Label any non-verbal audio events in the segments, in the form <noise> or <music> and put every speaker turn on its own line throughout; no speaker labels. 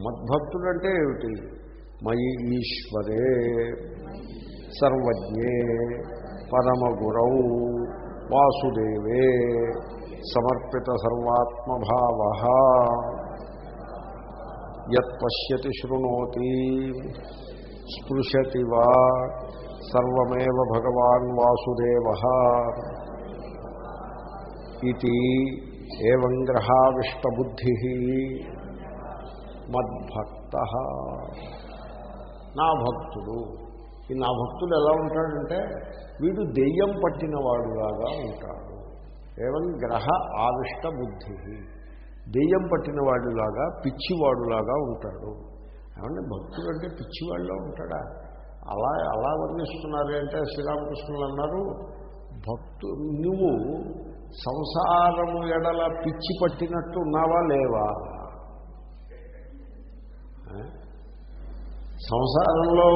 మద్భక్తుడంటే ఏమిటి? మయి ఈశ్వరే సర్వజ్ఞే పరమగురౌ వాసుదేవే సమర్పిత సర్వాత్మభావ. యత్పశ్యతి శృణోతి స్పృశతి వా సర్వమేవ భగవాన్ వాసుదేవ. ఇది ఏం గ్రహావిష్టబుద్ధి. మద్భక్త. నా భక్తుడు. ఈ నా భక్తుడు ఎలా ఉంటాడంటే వీడు దెయ్యం పట్టినవాడులాగా ఉంటాడు. ఏవం గ్రహ ఆవిష్ట బుద్ధి. దెయ్యం పట్టినవాడులాగా పిచ్చివాడులాగా ఉంటాడు. ఏమంటే భక్తుడు అంటే పిచ్చివాడిలో ఉంటాడా? అలా అలా వర్ణిస్తున్నారు అంటే శ్రీరామకృష్ణులు అన్నారు భక్తు నువ్వు సంసారము ఎడల పిచ్చి పట్టినట్టు ఉన్నావా లేవా? సంసారంలో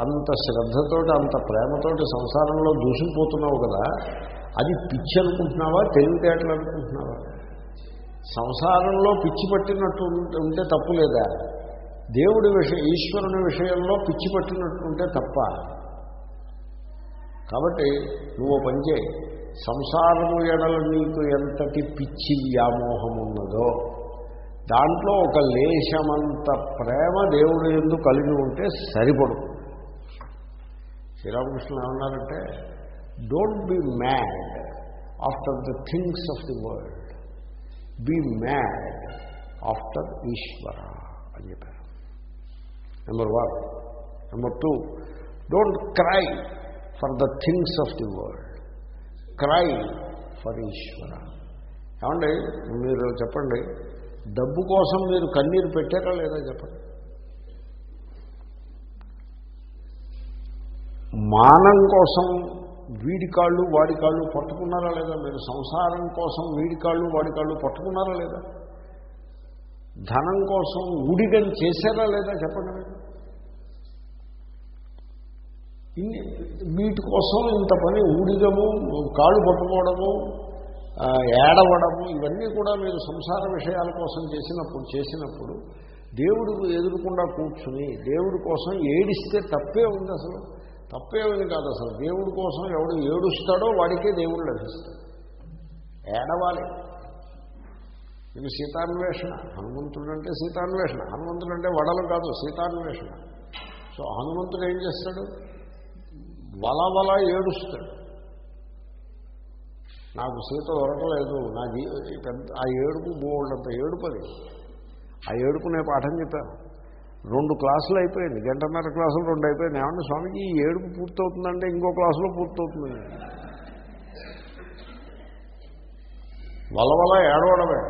అంత శ్రద్ధతోటి అంత ప్రేమతోటి సంసారంలో దూసుకుపోతున్నావు కదా అది పిచ్చి అనుకుంటున్నావా తెలివితేటలు అనుకుంటున్నావా? సంసారంలో పిచ్చి పట్టినట్టు ఉంటే తప్పు లేదా? దేవుడి విషయం ఈశ్వరుని విషయంలో పిచ్చి పట్టినట్టు ఉంటే తప్ప. కాబట్టి నువ్వు పనిచేయి సంసారము ఎడల నీకు ఎంతటి పిచ్చి వ్యామోహం ఉన్నదో దాంట్లో ఒక లేశమంత ప్రేమ దేవుడు ఎందు కలిగి ఉంటే సరిపడుతుంది. శ్రీరామకృష్ణ ఏమన్నారంటే don't be mad after the things of the world be mad after Ishwara అని చెప్పారు. Number one number two don't cry for the things of the world cry for Ishwara ఏమండి? మీరు చెప్పండి. డబ్బు కోసం మీరు కన్నీరు పెట్టారా లేదా చెప్పండి. మానం కోసం వీడి కాళ్ళు వాడి కాళ్ళు పట్టుకున్నారా లేదా? మీరు సంసారం కోసం వీడి కాళ్ళు వాడి కాళ్ళు పట్టుకున్నారా లేదా? ధనం కోసం ఉడిగని చేశారా లేదా చెప్పండి. ఇన్ని వీటి కోసం ఇంత పని ఊడిగము కాళ్ళు పట్టుకోవడము ఏడవడము ఇవన్నీ కూడా మీరు సంసార విషయాల కోసం చేసినప్పుడు చేసినప్పుడు దేవుడు ఎదురకుండా కూర్చుని దేవుడి కోసం ఏడిస్తే తప్పే ఉంది అసలు. తప్పే ఉంది కాదు అసలు. దేవుడి కోసం ఎవడు ఏడుస్తాడో వాడికే దేవుడు లభిస్తాడు. ఏడవాలి. ఇది సీతాన్వేషణ. హనుమంతుడు అంటే సీతాన్వేషణ. హనుమంతుడు అంటే వడలు కాదు సీతాన్వేషణ. సో హనుమంతుడు ఏం చేస్తాడు? వల వల ఏడుస్తాడు. నాకు సీత దొరకలేదు నా జీ పెద్ద ఆ ఏడుపు బోల్డంత అది. ఆ ఏడుపు నేను పాఠం చెప్పాను. రెండు క్లాసులు అయిపోయింది. గంటన్నర క్లాసులు రెండు అయిపోయింది. ఏమంటే స్వామికి ఈ ఏడుపు పూర్తవుతుందంటే ఇంకో క్లాసులో పూర్తవుతుంది. వలవల ఏడవడమే.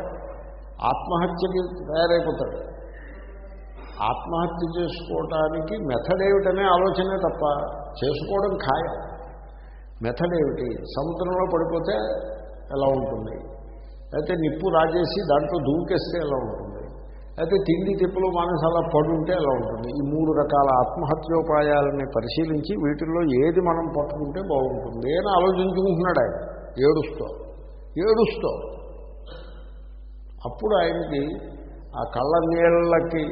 ఆత్మహత్యకి తయారైపోతాడు. ఆత్మహత్య చేసుకోవటానికి మెథడ్ ఏమిటనే ఆలోచనే తప్ప చేసుకోవడం ఖాయం. మెథడ్ ఏమిటి? సముద్రంలో పడిపోతే ఎలా ఉంటుంది? అయితే నిప్పు రాజేసి దాంట్లో దూకేస్తే ఎలా ఉంటుంది? అయితే తిండి తిప్పులు మానసు అలా పడుంటే ఎలా ఉంటుంది? ఈ మూడు రకాల ఆత్మహత్యోపాయాలని పరిశీలించి వీటిల్లో ఏది మనం పట్టుకుంటే బాగుంటుంది అని ఆలోచించుకుంటున్నాడు ఆయన. ఏడుస్తూ ఏడుస్తూ. అప్పుడు ఆయనకి ఆ కళ్ళ నీళ్ళకి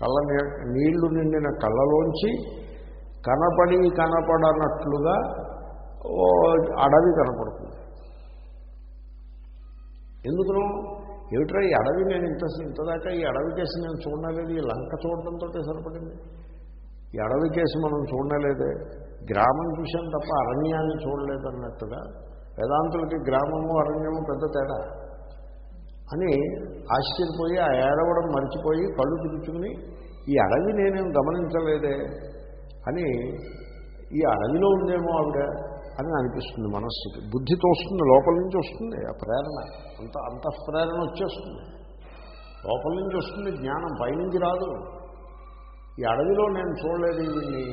కళ్ళ నీ- నీళ్ళు నిండిన కళ్ళలోంచి కనపడి కనపడనట్లుగా ఓ అడవి కనపడుతుంది. ఎందుకును? ఏమిట్రా ఈ అడవి నేను ఇంత ఇంతదాకా ఈ అడవి కేసు నేను చూడలేదు ఈ లంక చూడటంతో సరిపడింది? ఈ అడవి కేసు మనం చూడలేదే గ్రామం చూసాం తప్ప అరణ్యాన్ని చూడలేదన్నట్టుగా? వేదాంతులకి గ్రామము అరణ్యము పెద్ద తేడా. అని ఆశ్చర్యపోయి ఆ ఏడవడం మర్చిపోయి కళ్ళు తిరుచుకుని ఈ అడవి నేనేం గమనించలేదే? అని ఈ అడవిలో ఉందేమో ఆవిడ అని అనిపిస్తుంది మనస్సుకి. బుద్ధితో వస్తుంది లోపల నుంచి వస్తుంది ఆ ప్రేరణ. అంత అంతఃప్రేరణ వచ్చేస్తుంది. లోపల నుంచి వస్తుంది జ్ఞానం పైనుంచి రాదు. ఈ అడవిలో నేను చూడలేదు వీడిని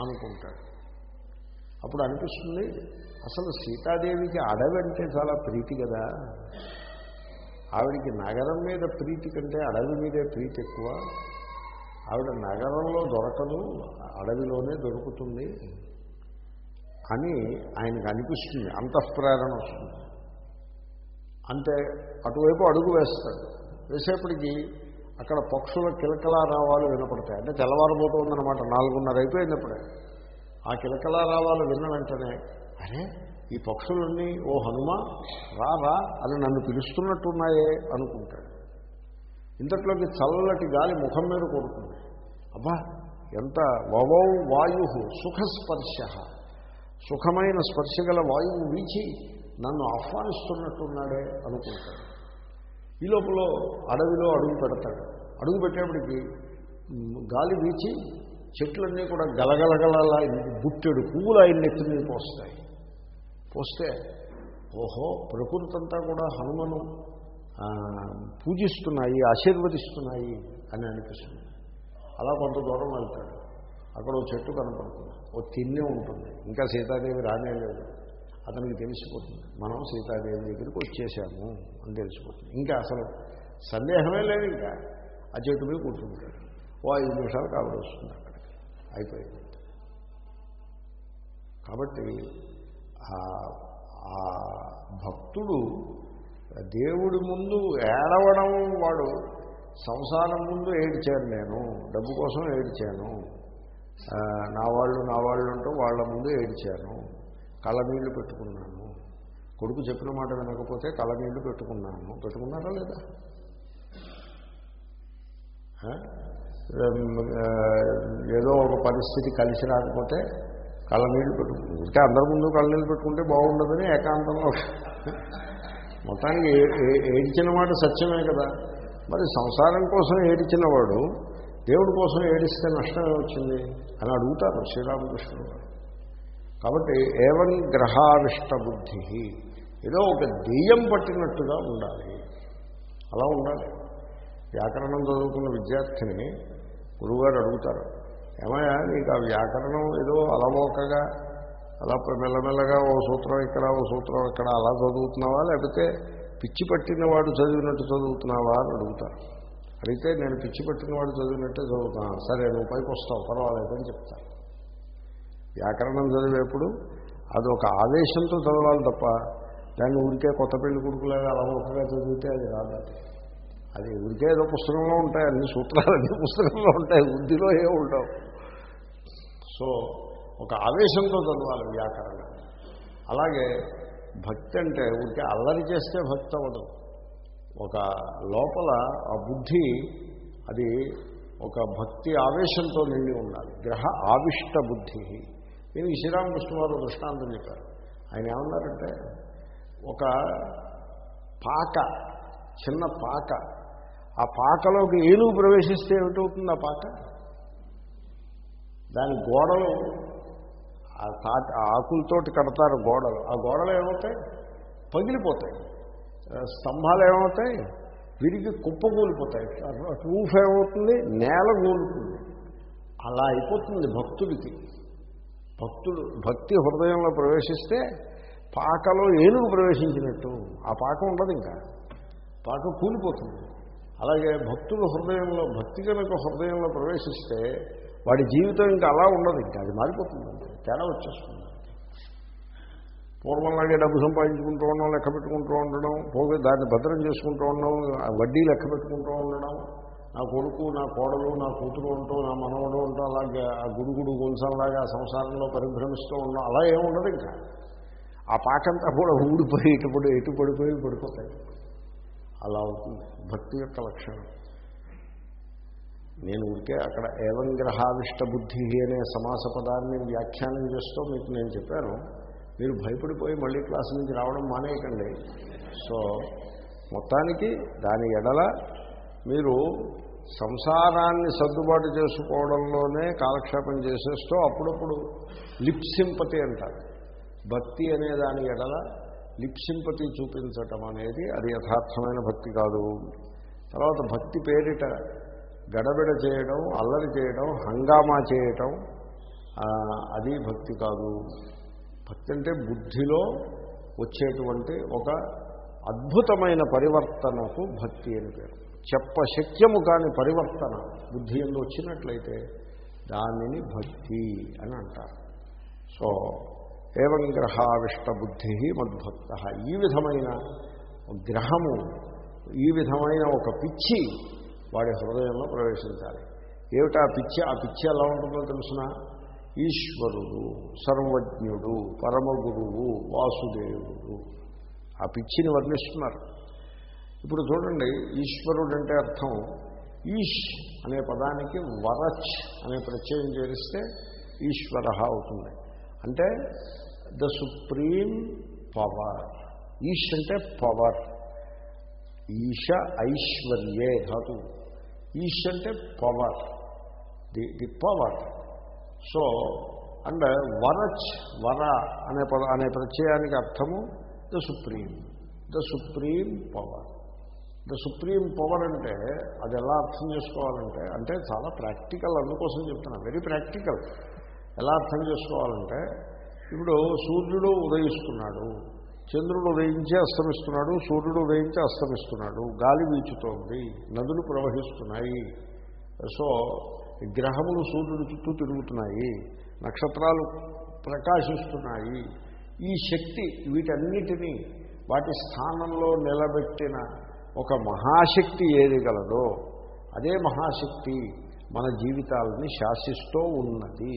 అనుకుంటాడు. అప్పుడు అనిపిస్తుంది అసలు సీతాదేవికి అడవి అంటే చాలా ప్రీతి కదా. ఆవిడికి నగరం మీద ప్రీతి కంటే అడవి మీదే ప్రీతి ఎక్కువ. ఆవిడ నగరంలో దొరకదు అడవిలోనే దొరుకుతుంది. అని ఆయనకు అనిపిస్తుంది అంతఃప్రేరణ వస్తుంది. అంతే అటువైపు అడుగు వేస్తాడు. వేసేప్పటికీ అక్కడ పక్షుల కిలకలారావాలు వినపడతాయి. అంటే తెల్లవారబోతుందన్నమాట నాలుగున్నర అయిపోయినప్పుడే ఆ కిలకలారావాలు విన్న వెంటనే అరే ఈ పక్షులన్నీ ఓ హనుమ రా రా అని నన్ను పిలుస్తున్నట్టున్నాయే అనుకుంటాడు. ఇంతట్లోకి చల్లటి గాలి ముఖం మీద కొడుతుంది. అబ్బా ఎంత వవౌ వాయు సుఖస్పర్శ. సుఖమైన స్పర్శ గల వాయువు వీచి నన్ను ఆహ్వానిస్తున్నట్టున్నాడే అనుకుంటాడు. ఈ లోపల అడవిలో అడుగు పెడతాడు. అడుగు పెట్టేప్పటికి గాలి వీచి చెట్లన్నీ కూడా గలగలగలలా బుట్టెడు పువ్వులు ఆయన నెత్తి మీద పోస్తాయి. పోస్తే ఓహో ప్రకృతి అంతా కూడా హనుమను పూజిస్తున్నాయి ఆశీర్వదిస్తున్నాయి అని అనిపిస్తుంది. అలా కొంత దూరం వెళ్తాడు. అక్కడ ఓ చెట్టు కనపడుతుంది. ఓ తిన్నే ఉంటుంది. ఇంకా సీతాదేవి రానే లేదు. అతనికి తెలిసిపోతుంది. మనం సీతాదేవి దగ్గరికి వచ్చేసాము అని తెలిసిపోతుంది. ఇంకా అసలు సందేహమే లేదు ఇంకా. ఆ చెట్టు మీద కూర్చుంటాడు. ఓ ఐదు నిమిషాలు కాబట్టి వస్తుంది అక్కడికి. అయిపోయింది. కాబట్టి ఆ భక్తుడు దేవుడి ముందు ఏడవడం వాడు సంసారం ముందు ఏడ్చాను నేను డబ్బు కోసం ఏడ్చాను. నా వాళ్ళు నా వాళ్ళు అంటూ వాళ్ళ ముందు ఏడ్చాను. కళ్ళనీళ్ళు పెట్టుకున్నాను. కొడుకు చెప్పిన మాట వినకపోతే కళ్ళనీళ్ళు పెట్టుకున్నాను. పెట్టుకున్నారా లేదా? ఏదో ఒక పరిస్థితి కలిసి రాకపోతే కళ్ళనీళ్ళు పెట్టుకుంటుంది ఇంకా అందరి ముందు కళ్ళనీళ్ళు పెట్టుకుంటే బాగుండదని ఏకాంతంలో మొత్తానికి ఏ- ఏడ్చిన మాట సత్యమే కదా. మరి సంసారం కోసం ఏడిచిన వాడు దేవుడి కోసం ఏడిస్తే నష్టమే వచ్చింది అని అడుగుతారు శ్రీరామకృష్ణుడు. కాబట్టి ఏవన్ గ్రహావిష్ట బుద్ధి ఏదో ఒక దెయ్యం పట్టినట్టుగా ఉండాలి. అలా ఉండాలి. వ్యాకరణం చదువుకున్న విద్యార్థిని గురువుగారు అడుగుతారు ఏమయ్యా నీకు ఆ వ్యాకరణం ఏదో అలవోకగా అలా మెల్లమెల్లగా ఓ సూత్రం ఇక్కడ ఓ సూత్రం ఇక్కడ అలా చదువుతున్నావా? లేకపోతే పిచ్చి పట్టినవాడు చదివినట్టు చదువుతున్నావా అని అడుగుతారు అడిగితే నేను పిచ్చి పట్టినవాడు చదివినట్టే చదువుతున్నాను సరే నువ్వు పైకి వస్తావు పర్వాలేదని చెప్తాను వ్యాకరణం చదివేప్పుడు అది ఒక ఆవేశంతో చదవాలి తప్ప దాన్ని ఊరికే కొత్త పెళ్ళి కొడుకులాగా అలవోకగా చదివితే అది రాదు అది. అది ఊరికే ఏదో పుస్తకంలో ఉంటాయి అన్ని సూత్రాలు అన్ని పుస్తకంలో ఉంటాయి బుద్ధిలో ఏ ఉండవు. సో ఒక ఆవేశంతో చదవాలి వ్యాకరణం. అలాగే భక్తి అంటే ఊరికే అల్లరి చేస్తే భక్తి అవ్వదు ఒక లోపల ఆ బుద్ధి అది ఒక భక్తి ఆవేశంతో నిండి ఉండాలి. గ్రహ ఆవిష్ట బుద్ధి. దీనికి శ్రీరామకృష్ణ వారు దృష్టాంతం చెప్పారు. ఆయన ఏమన్నారంటే ఒక పాక చిన్న పాక ఆ పాకలోకి ఏనుగు ప్రవేశిస్తే ఏమిటవుతుంది ఆ పాక? దాని గోడలు ఆ తాటి ఆ ఆకులతోటి కడతారు గోడలు. ఆ గోడలు ఏమవుతాయి? పగిలిపోతాయి. స్తంభాలు ఏమవుతాయి? విరిగి కుప్పకూలిపోతాయి. రూఫ్ ఏమవుతుంది? నేల కూలుతుంది అలా అయిపోతుంది భక్తుడికి. భక్తుడు భక్తి హృదయంలో ప్రవేశిస్తే పాకలో ఏనుగు ప్రవేశించినట్టు. ఆ పాక ఉండదు ఇంకా. పాక కూలిపోతుంది. అలాగే భక్తుల హృదయంలో భక్తి కనుక హృదయంలో ప్రవేశిస్తే వాడి జీవితం ఇంకా అలా ఉండదు ఇంకా. అది మారిపోతుంది తేడా వచ్చేస్తుంది. పూర్వంలాగే డబ్బు సంపాదించుకుంటూ ఉండడం లెక్క పెట్టుకుంటూ ఉండడం పోగి దాన్ని భద్రం చేసుకుంటూ ఉండడం ఆ వడ్డీ లెక్క పెట్టుకుంటూ ఉండడం నా కొడుకు నా కోడలు నా కూతురు ఉంటూ నా మనవడు ఉంటూ అలాగే ఆ గుడుగుడు గొలుసంలాగా ఆ సంసారంలో పరిభ్రమిస్తూ ఉండడం అలా ఏముండదు ఇంకా. ఆ పాకంతా కూడా ఊడిపోయి ఇటుపడి ఇటు పడిపోయి పడిపోతాయి. అలా అవుతుంది. భక్తి యొక్క లక్షణం. నేను ఊరికే అక్కడ ఏవంగ్రహావిష్ట బుద్ధి అనే సమాస పదాన్ని వ్యాఖ్యానం చేస్తూ మీకు నేను చెప్పాను. మీరు భయపడిపోయి మళ్ళీ క్లాస్ నుంచి రావడం మానేయకండి. సో మొత్తానికి దాని ఎడల మీరు సంసారాన్ని సర్దుబాటు చేసుకోవడంలోనే కాలక్షేపం చేసేస్తూ అప్పుడప్పుడు లిప్సింపతి అంటారు. భక్తి అనే దాని ఎడల లిప్సింపతి చూపించటం అనేది అది యథార్థమైన భక్తి కాదు. తర్వాత భక్తి పేరిట గడబిడ చేయడం అల్లరి చేయడం హంగామా చేయటం అది భక్తి కాదు. భక్తి అంటే బుద్ధిలో వచ్చేటువంటి ఒక అద్భుతమైన పరివర్తనకు భక్తి అని పేరు. చెప్పశక్యము కాని పరివర్తన బుద్ధి ఎందు వచ్చినట్లయితే దానిని భక్తి అని అంటారు. సో ఏవం గ్రహావిష్ట బుద్ధి మద్భక్త. ఈ విధమైన గ్రహము ఈ విధమైన ఒక పిచ్చి వాడి హృదయంలో ప్రవేశించాలి. ఏమిటా పిచ్చి? ఆ పిచ్చి ఎలా ఉంటుందో తెలుసిన? ఈశ్వరుడు సర్వజ్ఞుడు పరమగురువు వాసుదేవుడు. ఆ పిచ్చిని వర్ణిస్తున్నారు. ఇప్పుడు చూడండి ఈశ్వరుడు అంటే అర్థం ఈష్ అనే పదానికి వరచ్ అనే ప్రత్యయం చేరిస్తే ఈశ్వర అవుతుంది. అంటే ద సుప్రీం పవర్. ఈష్ అంటే పవర్. ఈశ ఐశ్వర్యే ధాతువు. ఈష్ అంటే power the the power so and వరచ్ వర అనే పద అనే ప్రత్యయానికి అర్థము the supreme the supreme power the supreme power అంటే అది ఎలా అర్థం చేసుకోవాలంటే అంటే చాలా ప్రాక్టికల్ అందుకోసం చెప్తున్నా వెరీ ప్రాక్టికల్ ఎలా అర్థం చేసుకోవాలంటే ఇప్పుడు సూర్యుడు ఉదయిస్తున్నాడు. చంద్రుడు ఉదయించి అస్తమిస్తున్నాడు సూర్యుడు ఉదయించి అస్తమిస్తున్నాడు గాలి వీచుతోంది నదులు ప్రవహిస్తున్నాయి. సో గ్రహములు సూర్యుడు చుట్టూ తిరుగుతున్నాయి నక్షత్రాలు ప్రకాశిస్తున్నాయి. ఈ శక్తి వీటన్నిటినీ వాటి స్థానంలో నిలబెట్టిన ఒక మహాశక్తి ఏది గలదో అదే మహాశక్తి మన జీవితాలని శాసిస్తూ ఉన్నది.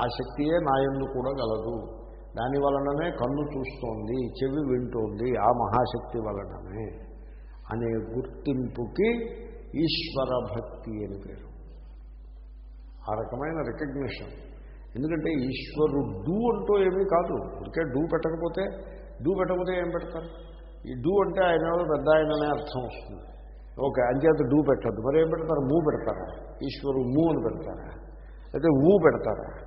ఆ శక్తియే నాయందు కూడా గలదు. దాని వలననే కన్ను చూస్తోంది చెవి వింటోంది ఆ మహాశక్తి వలననే అనే గుర్తింపుకి ఈశ్వర భక్తి అని పేరు. ఆ రకమైన రికగ్నిషన్. ఎందుకంటే ఈశ్వరుడు అంటూ ఏమీ కాదు. ఇంకే డూ పెట్టకపోతే డూ పెట్టకపోతే ఏం పెడతారు? ఈ డూ అంటే ఆయన వాళ్ళు పెద్ద ఆయననే అర్థం వస్తుంది. ఓకే అంచేత డూ పెట్టద్దు. మరి ఏం పెడతారు? మూ పెడతారా? ఈశ్వరు మూ అని పెడతారా? అయితే ఊ పెడతారా?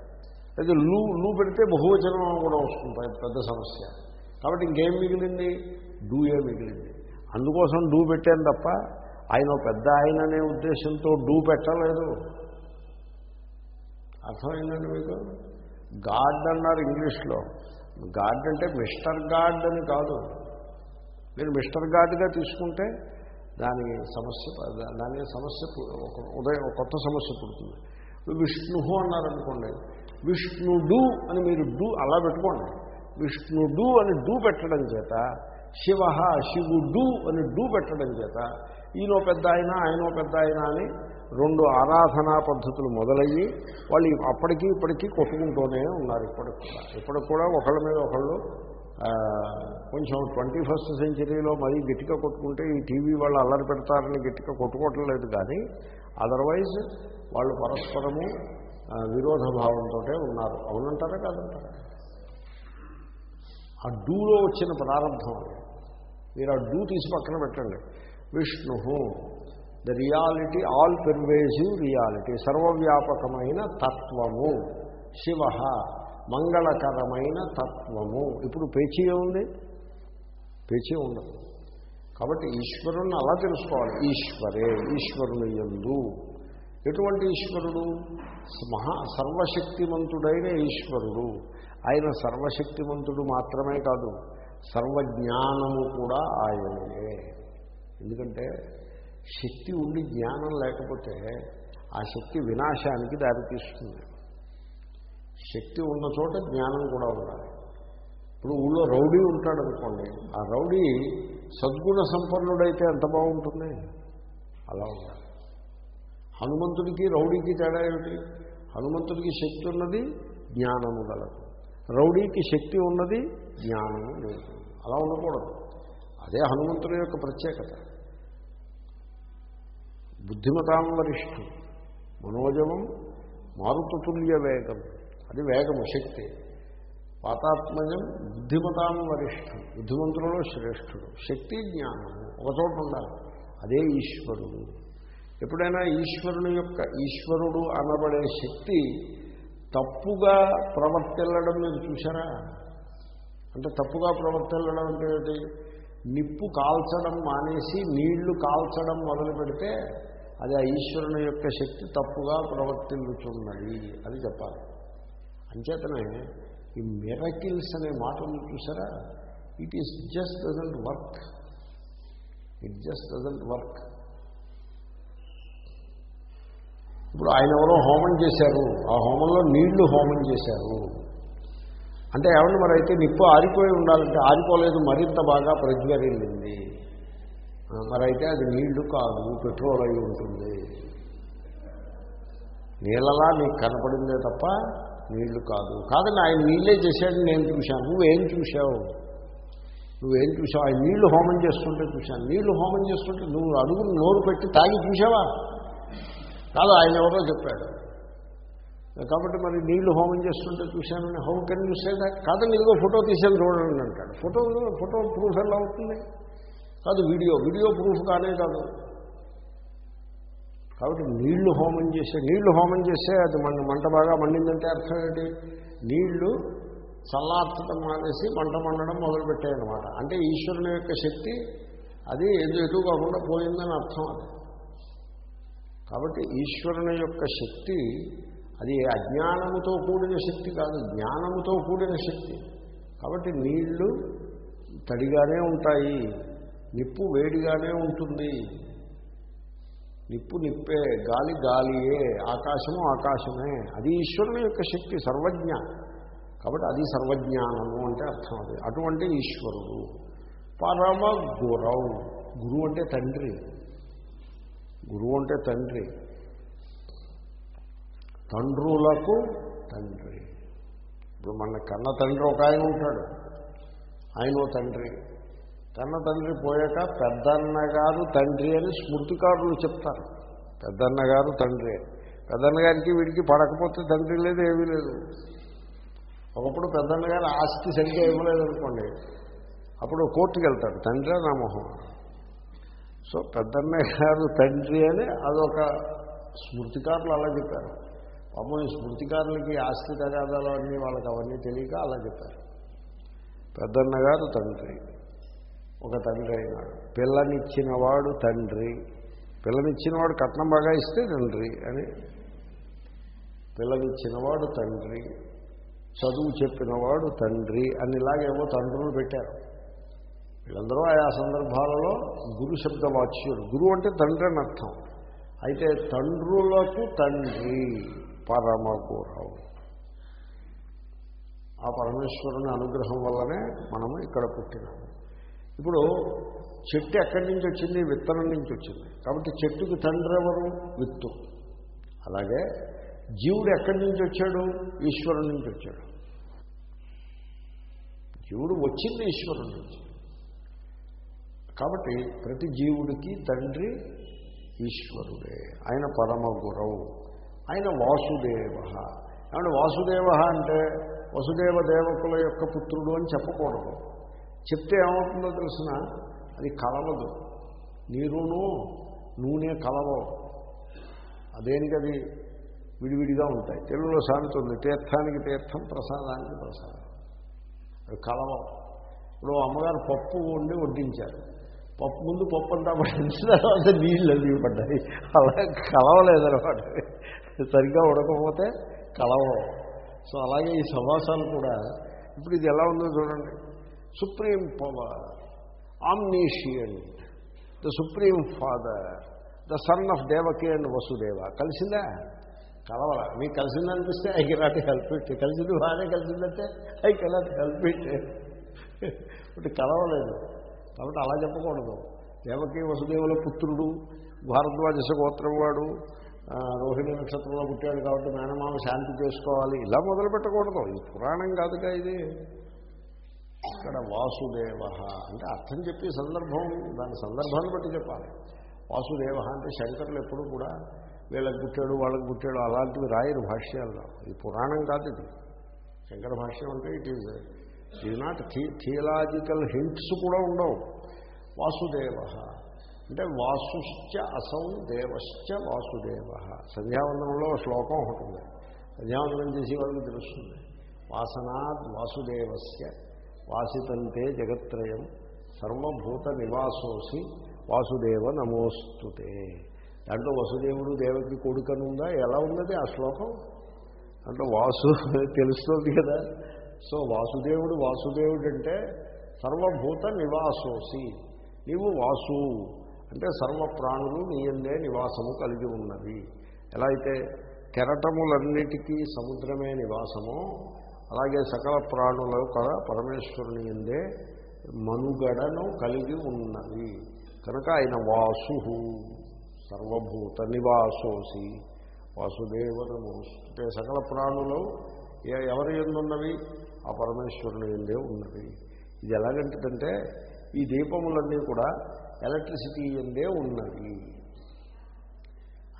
అయితే లూ లూ పెడితే బహువచనం కూడా వస్తుంది పెద్ద సమస్య. కాబట్టి ఇంకేం మిగిలింది? డూయే మిగిలింది. అందుకోసం డూ పెట్టాను తప్ప ఆయన పెద్ద ఆయన అనే ఉద్దేశంతో డూ పెట్టలేదు. అర్థమైందండి మీకు? గాడ్ అన్నారు ఇంగ్లీష్లో. గాడ్ అంటే మిస్టర్ గాడ్ అని కాదు. మీరు మిస్టర్ గాడ్గా తీసుకుంటే దాని సమస్య దాని సమస్య ఒక ఉదయం కొత్త సమస్య పుడుతుంది. విష్ణు అన్నారనుకోండి విష్ణుడు అని మీరు డు అలా పెట్టుకోండి. విష్ణుడు అని డు పెట్టడం చేత శివ శివుడు అని డు పెట్టడం చేత ఈయనో పెద్ద ఆయన ఆయనో పెద్ద ఆయన అని రెండు ఆరాధనా పద్ధతులు మొదలయ్యి వాళ్ళు అప్పటికీ ఇప్పటికీ కొట్టుకుంటూనే ఉన్నారు ఇప్పటికి కూడా. ఇప్పటికి కూడా ఒకళ్ళ మీద ఒకళ్ళు కొంచెం ట్వంటీ ఫస్ట్ సెంచరీలో మరీ గట్టిగా కొట్టుకుంటే ఈ టీవీ వాళ్ళు అల్లరి పెడతారని గట్టిగా కొట్టుకోవట్లేదు కానీ అదర్వైజ్ వాళ్ళు పరస్పరము విరోధభావంతో ఉన్నారు. అవునంటారా కాదంటారా? ఆ డూలో వచ్చిన ప్రారంభం అది. మీరు ఆ డూ తీసి పక్కన పెట్టండి. Vishnu the reality all pervasive reality సర్వవ్యాపకమైన తత్వము. శివ మంగళకరమైన తత్వము. ఇప్పుడు పేచీ ఉంది పేచీ ఉండదు. కాబట్టి ఈశ్వరుణ్ణి అలా తెలుసుకోవాలి. ఈశ్వరే ఈశ్వరుని ఎందు ఎటువంటి ఈశ్వరుడు? మహా సర్వశక్తిమంతుడైన ఈశ్వరుడు. ఆయన సర్వశక్తిమంతుడు మాత్రమే కాదు సర్వజ్ఞానము కూడా ఆయనే. ఎందుకంటే శక్తి ఉండి జ్ఞానం లేకపోతే ఆ శక్తి వినాశానికి దారితీస్తుంది. శక్తి ఉన్న చోట జ్ఞానం కూడా ఉండాలి. ఇప్పుడు ఊళ్ళో రౌడీ ఉంటాడు అనుకోండి ఆ రౌడీ సద్గుణ సంపన్నుడైతే ఎంత బాగుంటుంది? అలా ఉండాలి. హనుమంతుడికి రౌడీకి తేడా ఏమిటి? హనుమంతుడికి శక్తి ఉన్నది జ్ఞానము గలదు. రౌడీకి శక్తి ఉన్నది జ్ఞానము లేదు. అలా ఉండకూడదు. అదే హనుమంతుడి యొక్క ప్రత్యేకత. బుద్ధిమతాం వరిష్ఠం మనోజవం మారుతతుల్య వేగం. అది వేగము శక్తి. పాతాత్మజం బుద్ధిమతాం వరిష్ఠం బుద్ధిమంతులలో శ్రేష్ఠుడు. శక్తి జ్ఞానము ఒకచోట ఉండాలి. అదే ఈశ్వరుడు. ఎప్పుడైనా ఈశ్వరుని యొక్క ఈశ్వరుడు అనబడే శక్తి తప్పుగా ప్రవర్తిల్లడం మీరు చూసారా అంటే తప్పుగా ప్రవర్తిల్లడం అంటే ఏంటి నిప్పు కాల్చడం మానేసి నీళ్ళు కాల్చడం మొదలు పెడితే అది ఆ ఈశ్వరుని యొక్క శక్తి తప్పుగా ప్రవర్తిల్లుతున్నది అది చెప్పాలి. అంచేతనే ఈ మిరకిల్స్ అనే మాటలు చూసారా it is just doesn't work it just doesn't work ఇప్పుడు ఆయన ఎవరో హోమం చేశారు. ఆ హోమంలో నీళ్ళు హోమం చేశారు. అంటే ఏమన్నా మరి అయితే నిప్పు ఆరిపోయి ఉండాలంటే ఆరిపోలేదు మరింత బాగా ప్రజ్వరిల్లింది. ఆ, మరి అయితే అది నీళ్ళు కాదు పెట్రోల్ అయి ఉంటుంది. నీళ్ళలా నీకు కనపడిందే తప్ప నీళ్ళు కాదు. కాదండి ఆయన నీళ్ళే చేశాడని నేను చూశాను. నువ్వేం చూశావు? నువ్వేం చూసావు ఆయన నీళ్ళు హోమం చేస్తుంటే చూశాను. నీళ్ళు హోమం చేస్తుంటే నువ్వు అడుగులు నోరు పెట్టి తాగి చూసావా కాదు ఆయన ఎవరో చెప్పాడు. కాబట్టి మరి నీళ్ళు హోమం చేస్తుంటే చూశానని how can you say that? కాదని ఇదిగో ఫోటో తీసాను చూడండి అంటాడు. ఫోటో ఫోటో ప్రూఫ్ ఎలా అవుతుంది? కాదు వీడియో. వీడియో ప్రూఫ్ కానే కాదు. కాబట్టి నీళ్ళు హోమం చేసే నీళ్ళు హోమం చేస్తే అది మన మంట బాగా మండిందంటే అర్థం ఏంటి? నీళ్ళు చల్లార్చడం మానేసి మంట మండడం మొదలుపెట్టాయన్నమాట. అంటే ఈశ్వరుని యొక్క శక్తి అది ఎదు ఎటు కాకుండా పోయిందని అర్థం అది. కాబట్టి ఈశ్వరుని యొక్క శక్తి అది అజ్ఞానముతో కూడిన శక్తి కాదు జ్ఞానముతో కూడిన శక్తి. కాబట్టి నీళ్ళు తడిగానే ఉంటాయి నిప్పు వేడిగానే ఉంటుంది. నిప్పు నిప్పే గాలి గాలియే ఆకాశము ఆకాశమే. అది ఈశ్వరుని యొక్క శక్తి సర్వజ్ఞ. కాబట్టి అది సర్వజ్ఞానము అంటే అర్థం అది. అటువంటి ఈశ్వరుడు. పరమ గురవు. గురువు అంటే తండ్రి. గురువు అంటే తండ్రి. తండ్రులకు తండ్రి. ఇప్పుడు మన కన్న తండ్రి ఒక ఆయన ఉంటాడు. ఆయన ఓ తండ్రి. కన్న తండ్రి పోయాక పెద్దన్నగారు తండ్రి అని స్మృతికారులు చెప్తారు. పెద్దన్నగారు తండ్రి. పెద్దన్నగారికి వీడికి పడకపోతే తండ్రి లేదు ఏమీ లేదు. ఒకప్పుడు పెద్దన్నగారు ఆస్తి సరిగ్గా ఇవ్వలేదనుకోండి. అప్పుడు కోర్టుకు వెళ్తాడు తండ్రి నా మొహం. సో పెద్దన్న గారు తండ్రి అని అదొక స్మృతికారులు అలా చెప్పారు. పాపం ఈ స్మృతికారులకి ఆస్తి తగాదాలు అన్నీ వాళ్ళకి అవన్నీ తెలియక అలా చెప్పారు. పెద్దన్న గారు తండ్రి ఒక తండ్రి అయినాడు. పిల్లనిచ్చినవాడు తండ్రి పిల్లనిచ్చినవాడు కట్నం బాగా ఇస్తే తండ్రి అని పిల్లనిచ్చినవాడు తండ్రి చదువు చెప్పినవాడు తండ్రి అని ఇలాగేవో తండ్రులు పెట్టారు. వీళ్ళందరూ ఆయా సందర్భాలలో గురు శబ్ద వాచ్యుడు గురువు అంటే తండ్రి అని అర్థం. అయితే తండ్రులకు తండ్రి పరమ గురవు ఆ పరమేశ్వరుని అనుగ్రహం వల్లనే మనము ఇక్కడ పుట్టినాము. ఇప్పుడు చెట్టు ఎక్కడి నుంచి వచ్చింది? విత్తనం నుంచి వచ్చింది. కాబట్టి చెట్టుకి తండ్రి ఎవరు? విత్తు. అలాగే జీవుడు ఎక్కడి నుంచి వచ్చాడు? ఈశ్వరుడి నుంచి వచ్చాడు. జీవుడు వచ్చింది ఈశ్వరుడి నుంచి. కాబట్టి ప్రతి జీవుడికి తండ్రి ఈశ్వరుడే. ఆయన పరమ గురవు ఆయన వాసుదేవ. ఏమంటే వాసుదేవ అంటే వసుదేవ దేవకుల యొక్క పుత్రుడు అని చెప్పకూడదు. చెప్తే ఏమవుతుందో తెలిసిన? అది కలవదు. నీరును నూనె కలవవు. అదేనికి అది విడివిడిగా ఉంటాయి. తెలుగులో సామెత ఉంది తీర్థానికి తీర్థం ప్రసాదానికి ప్రసాదం. అది కలవ ఇప్పుడు అమ్మగారు పప్పు వండి వడ్డించారు. పప్పు ముందు పప్పు అంతా పడింది తర్వాత నీళ్ళు అవి పడ్డాయి. అలా కలవలేదనమాట సరిగ్గా ఉడకపోతే కలవ సో అలాగే ఈ సమాసాలు కూడా. ఇప్పుడు ఇది ఎలా ఉందో చూడండి. Supreme power omniscient the supreme father the son of Devaki and Vasudeva కలిసిందా? Kalavala మీకు కలిసిందనిపిస్తే ఐ కెనాట్ హెల్ప్ ఇట్. కలిసింది బాగానే కలిసిందంటే ఐ కెనాట్ హెల్ప్ ఇట్. <laughs> ఇప్పుడు కలవలేదు. కాబట్టి అలా చెప్పకూడదు. దేవకి వసుదేవుల పుత్రుడు భారద్వాజ గోత్రం వాడు రోహిణి నక్షత్రంలో పుట్టాడు కాబట్టి మేనమామ శాంతి చేసుకోవాలి. ఇలా మొదలు పెట్టకూడదు. ఇది పురాణం కాదుగా ఇది. ఇక్కడ వాసుదేవ అంటే అర్థం చెప్పి సందర్భం దాని సందర్భాన్ని బట్టి చెప్పాలి. వాసుదేవ అంటే శంకరులు ఎప్పుడు కూడా వీళ్ళకి పుట్టాడు వాళ్ళకి పుట్టాడు అలాంటివి రాయరు భాష్యాల్లో. ఇది పురాణం కాదు ఇది. శంకర భాష్యం అంటే ఇట్ ఈజ్ ఇది నాట్ థియలాజికల్ హింట్స్ కూడా ఉండవు. వాసుదేవ. అంటే వాసుశ్చ అసౌ దేవశ్చ వాసుదేవ. సంధ్యావందనంలో శ్లోకం ఉంటుంది. సంధ్యావందనం చేసే వాళ్ళకి తెలుస్తుంది. వాసనాద్ వాసుదేవస్య వాసితంతే జగత్రయం సర్వభూత నివాసోసి వాసుదేవ నమోస్తుతే. దాంట్లో వసుదేవుడు దేవకి కొడుకనుందా ఎలా ఉన్నది ఆ శ్లోకం? అంటే వాసు <laughs> తెలుస్తుంది కదా. సో వాసుదేవుడు వాసుదేవుడు అంటే సర్వభూత నివాసోసి నీవు వాసు అంటే సర్వ ప్రాణులు నీయందే నివాసము కలిగి ఉన్నవి. ఎలా అయితే కెరటములన్నిటికీ సముద్రమే నివాసమో అలాగే సకల ప్రాణులు కూడా పరమేశ్వరుని ఎందే మనుగడను కలిగి ఉన్నవి. కనుక ఆయన వాసు సర్వభూత నివాసోసి. వాసుదేవ సకల ప్రాణులు ఎవరి ఎందున్నవి? ఆ పరమేశ్వరుని ఎందే ఉన్నవి. ఇది ఎలాగంటుందంటే ఈ దీపములన్నీ కూడా ఎలక్ట్రిసిటీ ఎందే ఉన్నది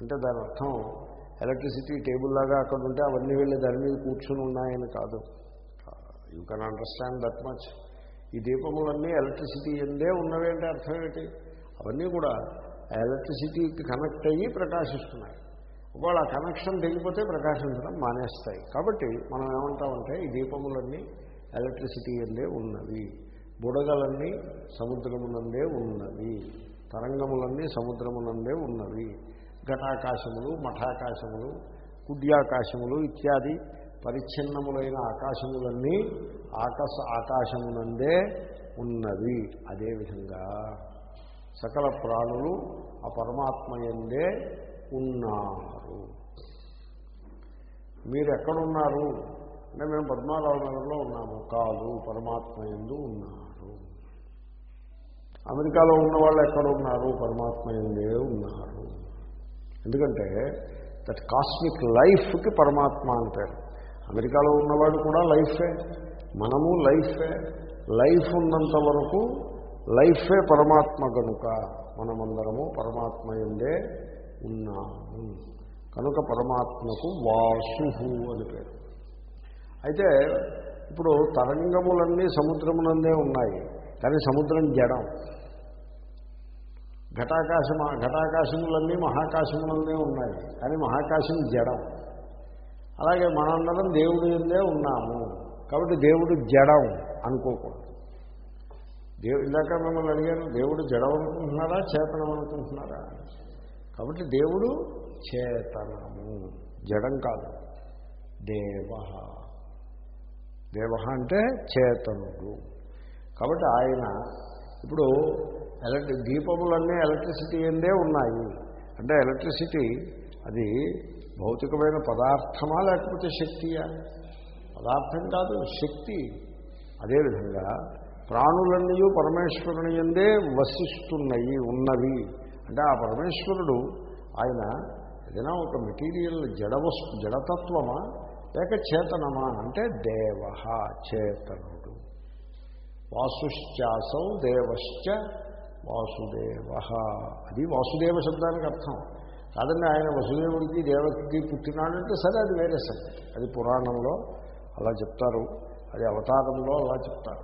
అంటే దాని అర్థం ఎలక్ట్రిసిటీ టేబుల్ లాగా అక్కడ ఉంటే అవన్నీ వెళ్ళి దాని మీద కూర్చుని ఉన్నాయని కాదు. You can understand that much ఈ దీపములన్నీ ఎలక్ట్రిసిటీ ఎందే ఉన్నవి అంటే అర్థం ఏంటి? అవన్నీ కూడా ఎలక్ట్రిసిటీకి కనెక్ట్ అయ్యి ప్రకాశిస్తున్నాయి. ఒకవేళ ఆ కనెక్షన్ తెగిపోతే ప్రకాశించడం మానేస్తాయి. కాబట్టి మనం ఏమంటామంటే ఈ దీపములన్నీ ఎలక్ట్రిసిటీ ఎందే ఉన్నవి. బుడగలన్నీ సముద్రమునందే ఉన్నవి తరంగములన్నీ సముద్రమునందే ఉన్నవి. ఘటాకాశములు మఠాకాశములు కుడ్యాకాశములు ఇత్యాది పరిచ్ఛిన్నములైన ఆకాశములన్నీ ఆకాశ ఆకాశమునందే ఉన్నవి. అదేవిధంగా సకల ప్రాణులు ఆ పరమాత్మయందే ఉన్నారు. మీరు ఎక్కడున్నారు అంటే మేము పద్మారావు నగర్లో ఉన్నాము. కాదు పరమాత్మ ఎందు ఉన్నారు. అమెరికాలో ఉన్న వాళ్ళు ఎక్కడ ఉన్నారు పరమాత్మ ఎందే ఉన్నారు. ఎందుకంటే దట్ కాస్మిక్ లైఫ్కి పరమాత్మ అని పేరు అమెరికాలో ఉన్నవాడు కూడా లైఫే. మనము లైఫే. లైఫ్ ఉన్నంత వరకు లైఫే పరమాత్మ కనుక మనమందరము పరమాత్మ ఎందే ఉన్నాము. కనుక పరమాత్మకు వాసు అని పేరు. అయితే ఇప్పుడు తరంగములన్నీ సముద్రమునందే ఉన్నాయి. కానీ సముద్రం జడం. ఘటాకాశం ఘటాకాశములన్నీ మహాకాశములన్నీ ఉన్నాయి. కానీ మహాకాశం జడం. అలాగే మనందరం దేవుడి ఉందే ఉన్నాము. కాబట్టి దేవుడు జడం అనుకోకూడదు. దేవు ఇందాక మిమ్మల్ని అడిగాను దేవుడు జడం అనుకుంటున్నారా చేతనం అనుకుంటున్నారా? కాబట్టి దేవుడు చేతనము. జడం కాదు. దేవ. దేవ అంటే చేతనుడు. కాబట్టి ఆయన ఇప్పుడు ఎలక్ట్రి దీపములన్నీ ఎలక్ట్రిసిటీ ఎందే ఉన్నాయి. అంటే ఎలక్ట్రిసిటీ అది భౌతికమైన పదార్థమా లేకపోతే శక్తియా? పదార్థం కాదు శక్తి. అదేవిధంగా ప్రాణులన్నీ పరమేశ్వరుని ఎందే వసిస్తున్నాయి ఉన్నవి. అంటే ఆ పరమేశ్వరుడు ఆయన ఏదైనా ఒక మెటీరియల్ జడవస్తు జడతత్వమా? లేక చేతనమా? అంటే దేవ చేతనుడు. వాసుశ్చాసౌ దేవశ్చ వాసుదేవ అది వాసుదేవ శబ్దానికి అర్థం. కాదండి ఆయన వసుదేవుడికి దేవకి పుట్టినాడంటే సరే అది వేరే సరే అది పురాణంలో అలా చెప్తారు. అది అవతారంలో అలా చెప్తారు.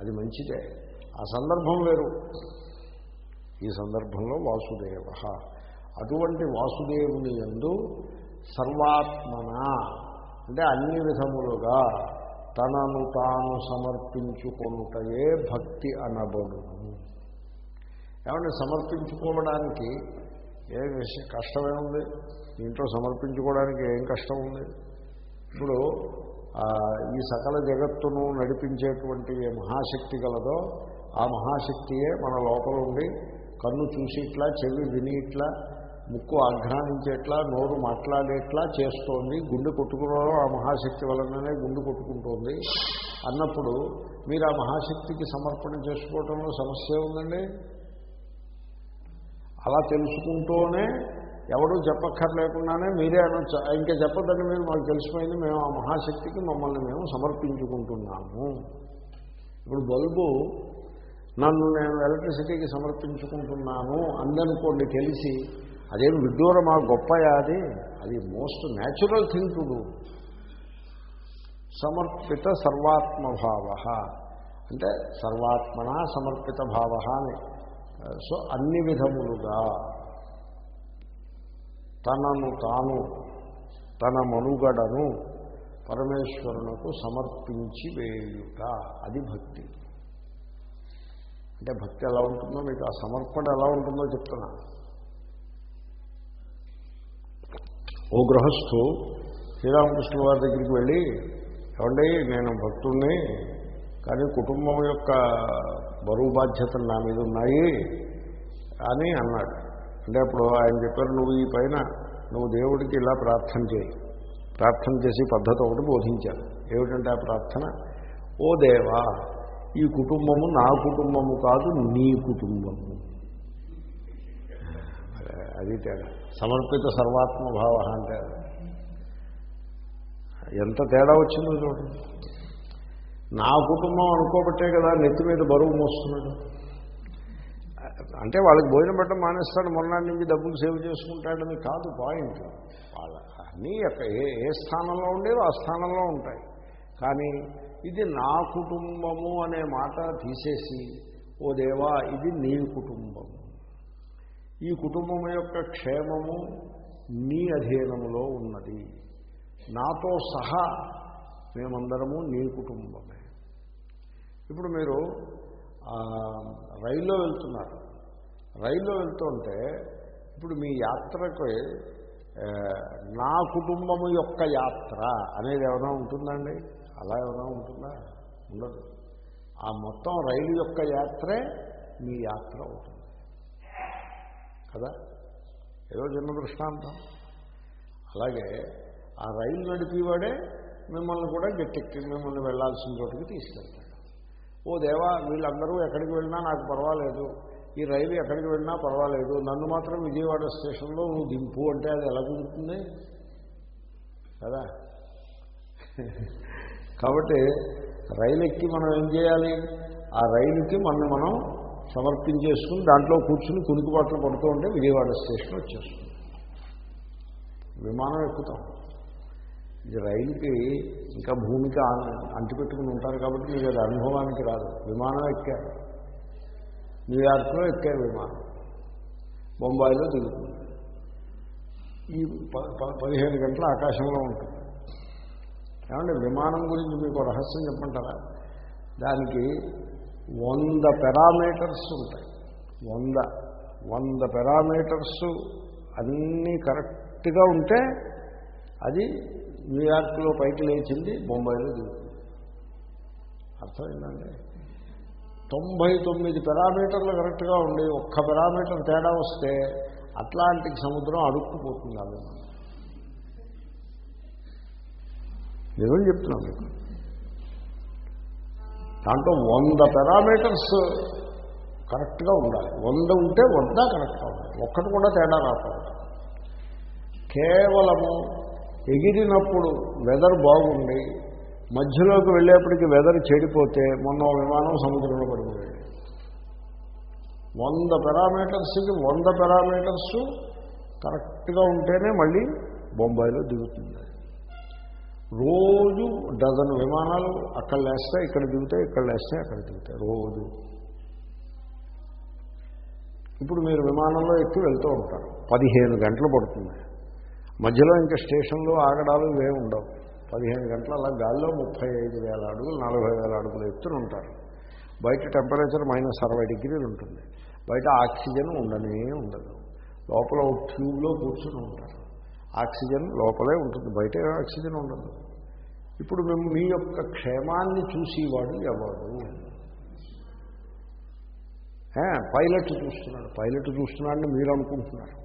అది మంచిదే. ఆ సందర్భం వేరు. ఈ సందర్భంలో వాసుదేవ అటువంటి వాసుదేవుని ఎందు సర్వాత్మన అంటే అన్ని విధములుగా తనను తాను సమర్పించుకొనుటయే భక్తి అనబడును. ఏమంటే సమర్పించుకోవడానికి ఏ విషయం కష్టమే ఉంది. దీంట్లో సమర్పించుకోవడానికి ఏం కష్టం ఉంది? ఇప్పుడు ఈ సకల జగత్తును నడిపించేటువంటి ఏ మహాశక్తి గలదో ఆ మహాశక్తియే మన లోపల ఉండి కన్ను చూసి ఇట్లా చెవి విని ఇట్లా ముక్కు ఆఘ్రానించేట్లా నోరు మాట్లాడేట్లా చేస్తోంది. గుండె కొట్టుకున్నారో ఆ మహాశక్తి వలననే గుండె కొట్టుకుంటోంది. అన్నప్పుడు మీరు ఆ మహాశక్తికి సమర్పణ చేసుకోవటంలో సమస్య ఉందండి? అలా తెలుసుకుంటూనే ఎవడూ చెప్పక్కర్లేకుండానే మీరే అనొచ్చు. ఇంకా చెప్పొద్దని మీరు మాకు తెలిసిపోయింది మేము ఆ మహాశక్తికి మమ్మల్ని మేము సమర్పించుకుంటున్నాము. ఇప్పుడు బల్బు నన్ను నేను ఎలక్ట్రిసిటీకి సమర్పించుకుంటున్నాను అందనుకోండి తెలిసి అదేమి విడ్డూరం ఆ గొప్పయా అది? అది most natural thing to do. సమర్పిత సర్వాత్మభావ. అంటే సర్వాత్మన సమర్పిత భావ అని. సో అన్ని విధములుగా తనను తాను తన మనుగడను పరమేశ్వరునకు సమర్పించి వేయుట. అది భక్తి. అంటే భక్తి ఎలా ఉంటుందో మీకు ఆ సమర్పణ ఎలా ఉంటుందో చెప్తున్నా. ఓ గృహస్థు శ్రీరామకృష్ణ వారి దగ్గరికి వెళ్ళి ఏమండి నేను భక్తుడిని కానీ కుటుంబం యొక్క బరువు బాధ్యతలు నా మీద ఉన్నాయి అని అన్నాడు. అంటే అప్పుడు ఆయన చెప్పారు నువ్వు ఈ పైన నువ్వు దేవుడికి ఇలా ప్రార్థన చేయి. ప్రార్థన చేసి పద్ధతి ఒకటి బోధించాను ఏమిటంటే ఆ ప్రార్థన ఓ దేవా ఈ కుటుంబము నా కుటుంబము కాదు నీ కుటుంబము. అది తేడా. సమర్పిత సర్వాత్మ భావ అంటే ఎంత తేడా వచ్చిందో చూడండి. నా కుటుంబం అనుకోబట్టే కదా నెత్తి మీద బరువు మోస్తున్నాడు. అంటే వాళ్ళకి భోజనం పెట్టడం మానేస్తాడు మొన్నటి నుంచి డబ్బులు సేవ్ చేసుకుంటాడని కాదు పాయింట్. వాళ్ళ అన్నీ ఏ ఏ స్థానంలో ఉండేవో ఆ స్థానంలో ఉంటాయి. కానీ ఇది నా కుటుంబము అనే మాట తీసేసి ఓ దేవా ఇది నీ కుటుంబం ఈ కుటుంబం యొక్క క్షేమము నీ అధీనములో ఉన్నది. నాతో సహా మేమందరము నీ కుటుంబమే. ఇప్పుడు మీరు రైల్లో వెళ్తున్నారు. రైల్లో వెళ్తుంటే ఇప్పుడు మీ యాత్రకు నా కుటుంబము యొక్క యాత్ర అనేది ఏమైనా ఉంటుందండి? అలా ఏమైనా ఉంటుందా? ఉండదు. ఆ మొత్తం రైలు యొక్క యాత్రే మీ యాత్ర అవుతుంది. కదా? ఏదో చిన్న దృష్టాంతం. అలాగే ఆ రైలు నడిపేవాడే మిమ్మల్ని కూడా గట్టెక్కి మిమ్మల్ని వెళ్ళాల్సిన చోటుకి తీసుకెళ్తాడు. ఓ దేవా వీళ్ళందరూ ఎక్కడికి వెళ్ళినా నాకు పర్వాలేదు. ఈ రైలు ఎక్కడికి వెళ్ళినా పర్వాలేదు. నన్ను మాత్రం విజయవాడ స్టేషన్లో నువ్వు దింపు అంటే అది ఎలా కుదురుతుంది కదా? కాబట్టి రైలు ఎక్కి మనం ఏం చేయాలి? ఆ రైలుకి మనం మనం సమర్పించేసుకుని దాంట్లో కూర్చుని కునుకుబాట్లు పడుతూ ఉంటే విజయవాడ స్టేషన్ వచ్చేస్తుంది. విమానం ఎక్కుతాం. ఇది రైలుకి ఇంకా భూమికి అంటిపెట్టుకుని ఉంటారు కాబట్టి మీకు అది అనుభవానికి రాదు. విమానం ఎక్కారు. న్యూయార్క్లో ఎక్కారు విమానం. బొంబాయిలో దిగుతుంది. ఈ ప- ప- పదిహేను గంటల ఆకాశంలో ఉంటుంది. ఏమంటే విమానం గురించి మీకు రహస్యం చెప్పంటారా దానికి వంద పెరామీటర్స్ ఉంటాయి. వంద వంద పెరామీటర్స్ అన్నీ కరెక్ట్గా ఉంటే అది న్యూయార్క్లో పైకి లేచింది బొంబాయిలో దిగుతుంది. అర్థమైందండి? తొంభై తొమ్మిది పెరామీటర్లు కరెక్ట్గా ఉండి ఒక్క పెరామీటర్ తేడా వస్తే అట్లాంటిక్ సముద్రం అడుక్కుపోతుంది ఆ విమానం నిజం చెప్తున్నాను మీకు. దాంట్లో వంద పెరామీటర్స్ కరెక్ట్గా ఉండాలి. వంద ఉంటే వంద కరెక్ట్గా ఉండాలి. ఒక్కటి కూడా తేడా రాకూడదు. కేవలము ఎగిరినప్పుడు వెదర్ బాగుండి మధ్యలోకి వెళ్ళేప్పటికి వెదర్ చెడిపోతే మొన్న విమానం సముద్రంలో పడిపోయాడు వంద పారామీటర్స్కి వంద పారామీటర్స్ కరెక్ట్గా ఉంటేనే మళ్ళీ బొంబాయిలో దిగుతుంది. రోజు డజన్ విమానాలు అక్కడ లేస్తాయి ఇక్కడ దిగుతాయి ఇక్కడ లేస్తాయి అక్కడ దిగుతాయి రోజు. ఇప్పుడు మీరు విమానంలో ఎక్కి వెళ్తూ ఉంటారు. పదిహేను గంటలు పడుతుంది. మధ్యలో ఇంకా స్టేషన్లో ఆగడాలు ఇవే ఉండవు. పదిహేను గంటల అలా గాల్లో ముప్పై ఐదు వేల అడుగులు నలభై వేల అడుగులు ఎత్తున ఉంటారు. బయట టెంపరేచర్ మైనస్ అరవై డిగ్రీలు ఉంటుంది. బయట ఆక్సిజన్ ఉండనే ఉండదు. లోపల ఒక ట్యూబ్లో కూర్చొని ఉంటారు. ఆక్సిజన్ లోపలే ఉంటుంది. బయట ఆక్సిజన్ ఉండదు. ఇప్పుడు మేము మీ యొక్క క్షేమాన్ని చూసేవాడు ఎవరు? పైలట్ చూస్తున్నాడు. పైలట్ చూస్తున్నాడని మీరు అనుకుంటున్నారు.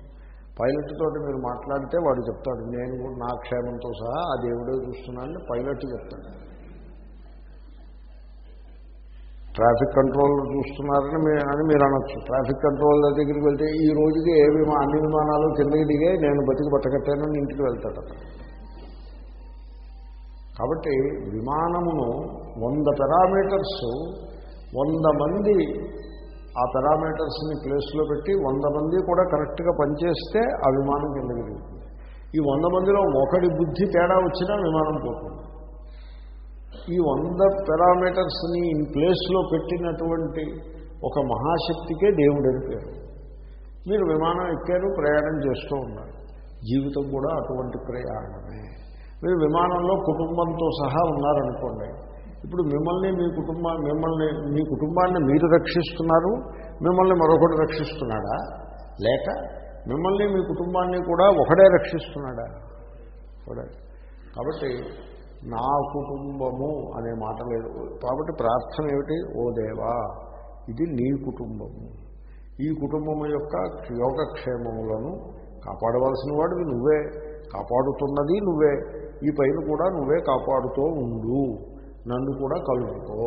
పైలట్ తోటి మీరు మాట్లాడితే వాడు చెప్తాడు నేను కూడా నా క్షేమంతో సహా ఆ దేవుడే చూస్తున్నాడని పైలట్ చెప్తాడు. ట్రాఫిక్ కంట్రోల్ చూస్తున్నారని మీ అని మీరు అనొచ్చు. ట్రాఫిక్ కంట్రోల్ దగ్గరికి వెళ్తే ఈ రోజుకి ఏ విమా అన్ని విమానాలు కిందకి దిగే నేను బతికి పట్టకట్టానని ఇంటికి వెళ్తాడు కాబట్టి విమానమును వంద పెరామీటర్స్ వంద మంది ఆ పెరామీటర్స్ని ప్లేస్లో పెట్టి వంద మంది కూడా కరెక్ట్గా పనిచేస్తే ఆ విమానం కిందకి దిగుతుంది. ఈ వంద మందిలో ఒకటి బుద్ధి తేడా వచ్చినా విమానం పోతుంది. ఈ వంద పారామీటర్స్ని ఇన్ ప్లేస్లో పెట్టినటువంటి ఒక మహాశక్తికే దేవుడు పేరు. మీరు విమానం ఎక్కారు ప్రయాణం చేస్తూ ఉన్నారు. జీవితం కూడా అటువంటి ప్రయాణమే. మీరు విమానంలో కుటుంబంతో సహా ఉన్నారనుకోండి ఇప్పుడు మిమ్మల్ని మీ కుటుంబ మిమ్మల్ని మీ కుటుంబాన్ని మీరు రక్షిస్తున్నారు మిమ్మల్ని మరొకటి రక్షిస్తున్నాడా? లేక మిమ్మల్ని మీ కుటుంబాన్ని కూడా ఒకడే రక్షిస్తున్నాడా? ఒకడే. కాబట్టి నా కుటుంబము అనే మాట లేదు. కాబట్టి ప్రార్థన ఏమిటి? ఓ దేవా ఇది నీ కుటుంబము. ఈ కుటుంబము యొక్క యోగక్షేమములను కాపాడవలసిన వాడివి నువ్వే. కాపాడుతున్నది నువ్వే. ఈ పైన కూడా నువ్వే కాపాడుతూ ఉండు. నన్ను కూడా కలుపుకో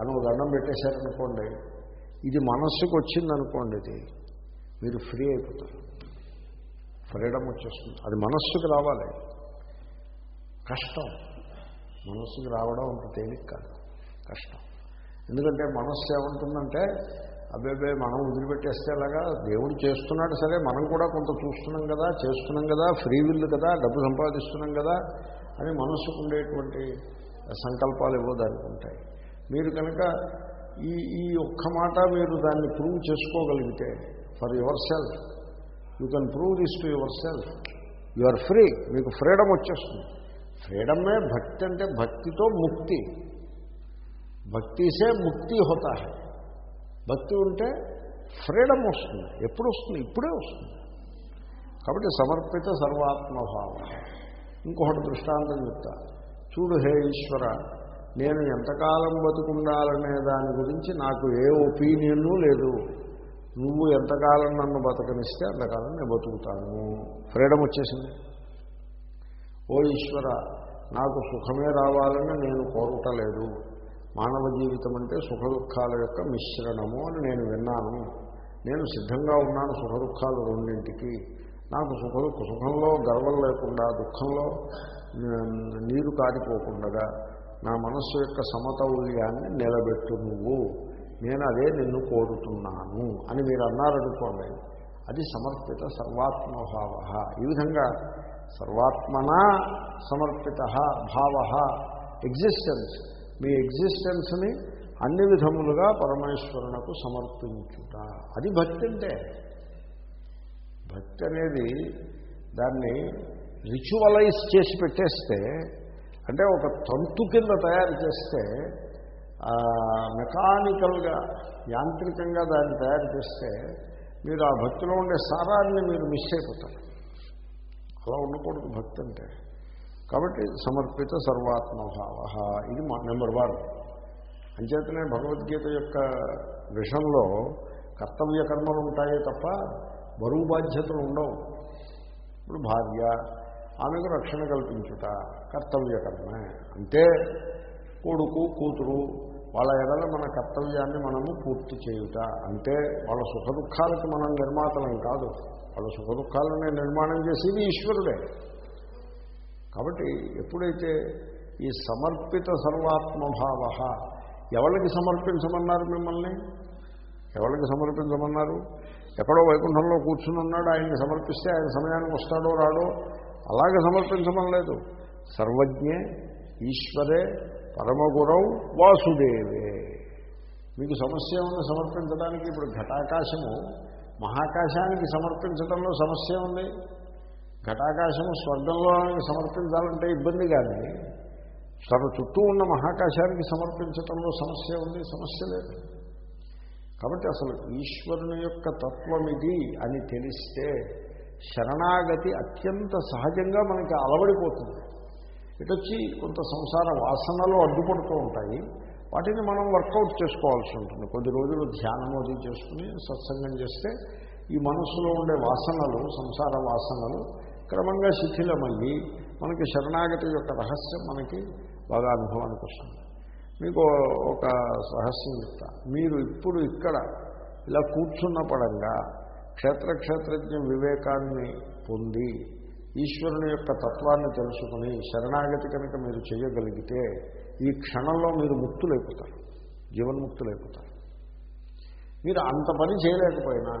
అని ఒక దండం పెట్టేశారనుకోండి. ఇది మనస్సుకు వచ్చిందనుకోండి ఇది. మీరు ఫ్రీ అయిపోతారు. ఫ్రీడమ్ వచ్చేస్తుంది. అది మనస్సుకి రావాలి. కష్టం. మనస్సుకి రావడం అంత తేలిక కాదు. కష్టం. ఎందుకంటే మనస్సు ఏమంటుందంటే అబ్బాయి మనం వదిలిపెట్టేస్తే అలాగా దేవుడు చేస్తున్నాడు సరే మనం కూడా కొంత చూస్తున్నాం కదా చేస్తున్నాం కదా ఫ్రీ విల్ కదా డబ్బు సంపాదిస్తున్నాం కదా అని మనస్సుకు ఉండేటువంటి సంకల్పాలు ఏవో దానికి ఉంటాయి. మీరు కనుక ఈ ఈ ఒక్క మాట మీరు దాన్ని ప్రూవ్ చేసుకోగలిగితే for yourself you can prove this to yourself you are free మీకు ఫ్రీడమ్ వచ్చేస్తుంది. ఫ్రీడమే భక్తి అంటే భక్తితో ముక్తి. భక్తిసే ముక్తి హోతా హై. భక్తి ఉంటే ఫ్రీడమ్ వస్తుంది. ఎప్పుడు వస్తుంది? ఇప్పుడే వస్తుంది. కాబట్టి సమర్పిత సర్వాత్మభావం. ఇంకొకటి దృష్టాంతం చెప్తా. చూడు హే ఈశ్వర నేను ఎంతకాలం బతుకుండాలనే దాని గురించి నాకు ఏ ఒపీనియన్ను లేదు. నువ్వు ఎంతకాలం నన్ను బతకనిస్తే అంతకాలం నేను బతుకుతాను. ఫ్రీడమ్ వచ్చేసింది. ఓ ఈశ్వర నాకు సుఖమే రావాలని నేను కోరటలేదు. మానవ జీవితం అంటే సుఖ దుఃఖాల యొక్క మిశ్రణము అని నేను విన్నాను. నేను సిద్ధంగా ఉన్నాను సుఖ దుఃఖాలు రెండింటికి. నాకు సుఖ సుఖంలో గర్వం లేకుండా దుఃఖంలో నీరు కారిపోకుండా నా మనస్సు యొక్క సమతౌల్యాన్ని నిలబెట్టు నువ్వు. నేను అదే నిన్ను కోరుతున్నాను అని మీరు అన్నారనుకోండి అది సమర్పిత సర్వాత్మభావ. ఈ విధంగా సర్వాత్మనా సమర్పిత భావ ఎగ్జిస్టెన్స్ మీ ఎగ్జిస్టెన్స్ని అన్ని విధములుగా పరమేశ్వరునకు సమర్పించుట. అది భక్తి అంటే భక్తి అనేది దాన్ని రిచువలైజ్ చేసి పెట్టేస్తే అంటే ఒక తంతు కింద తయారు చేస్తే మెకానికల్గా యాంత్రికంగా దాన్ని తయారు చేస్తే మీరు ఆ భక్తిలో ఉండే సారాన్ని మీరు మిస్ అయిపోతారు. అలా ఉండకూడదు భక్తి అంటే. కాబట్టి సమర్పిత సర్వాత్మభావ ఇది మా నెంబర్ వన్. అంచేతనే భగవద్గీత యొక్క విషయంలో కర్తవ్య కర్మలు ఉంటాయే తప్ప బరువు బాధ్యతలు ఉండవు. ఇప్పుడు భార్య ఆమెకు రక్షణ కల్పించుట కర్తవ్య కర్మే. అంటే కొడుకు కూతురు వాళ్ళ ఎడల మన కర్తవ్యాన్ని మనము పూర్తి చేయుట. అంటే వాళ్ళ సుఖ దుఃఖాలకు మనం నిర్మాతలం కాదు. వాళ్ళ సుఖ దుఃఖాలను నిర్మాణం చేసేది ఈశ్వరుడే. కాబట్టి ఎప్పుడైతే ఈ సమర్పిత సర్వాత్మభావ ఎవరికి సమర్పించమన్నారు మిమ్మల్ని? ఎవరికి సమర్పించమన్నారు? ఎక్కడో వైకుంఠంలో కూర్చుని ఉన్నాడు ఆయన్ని సమర్పిస్తే ఆయన సమయానికి వస్తాడో రాడో అలాగే సమర్పించమనలేదు సర్వజ్ఞే ఈశ్వరే పరమగురవు వాసుదేవే. మీకు సమస్య ఉంది సమర్పించడానికి? ఇప్పుడు ఘటాకాశము మహాకాశానికి సమర్పించడంలో సమస్య ఉంది ఘటాకాశము స్వర్గంలో సమర్పించాలంటే ఇబ్బంది కానీ తన చుట్టూ ఉన్న మహాకాశానికి సమర్పించటంలో సమస్య ఉంది సమస్య లేదు. కాబట్టి అసలు ఈశ్వరుని యొక్క తత్వం ఇది అని తెలిస్తే శరణాగతి అత్యంత సహజంగా మనకి అలవడిపోతుంది. ఇటొచ్చి కొంత సంసార వాసనలు అడ్డుపడుతూ ఉంటాయి. వాటిని మనం వర్కౌట్ చేసుకోవాల్సి ఉంటుంది. కొద్ది రోజులు ధ్యానం అది చేసుకుని సత్సంగం చేస్తే ఈ మనసులో ఉండే వాసనలు సంసార వాసనలు క్రమంగా శిథిలమయ్యి మనకి శరణాగతి యొక్క రహస్యం మనకి బాగా అనుభవానికి వస్తుంది. మీకు ఒక రహస్యం చెప్తా. మీరు ఇప్పుడు ఇక్కడ ఇలా కూర్చున్న పడంగా క్షేత్రక్షేత్రజ్ఞ వివేకాన్ని పొంది ఈశ్వరుని యొక్క తత్వాన్ని తెలుసుకుని శరణాగతి కనుక మీరు చేయగలిగితే ఈ క్షణంలో మీరు ముక్తులైపోతారు. జీవన్ముక్తులైపోతారు. మీరు అంత పని చేయలేకపోయినా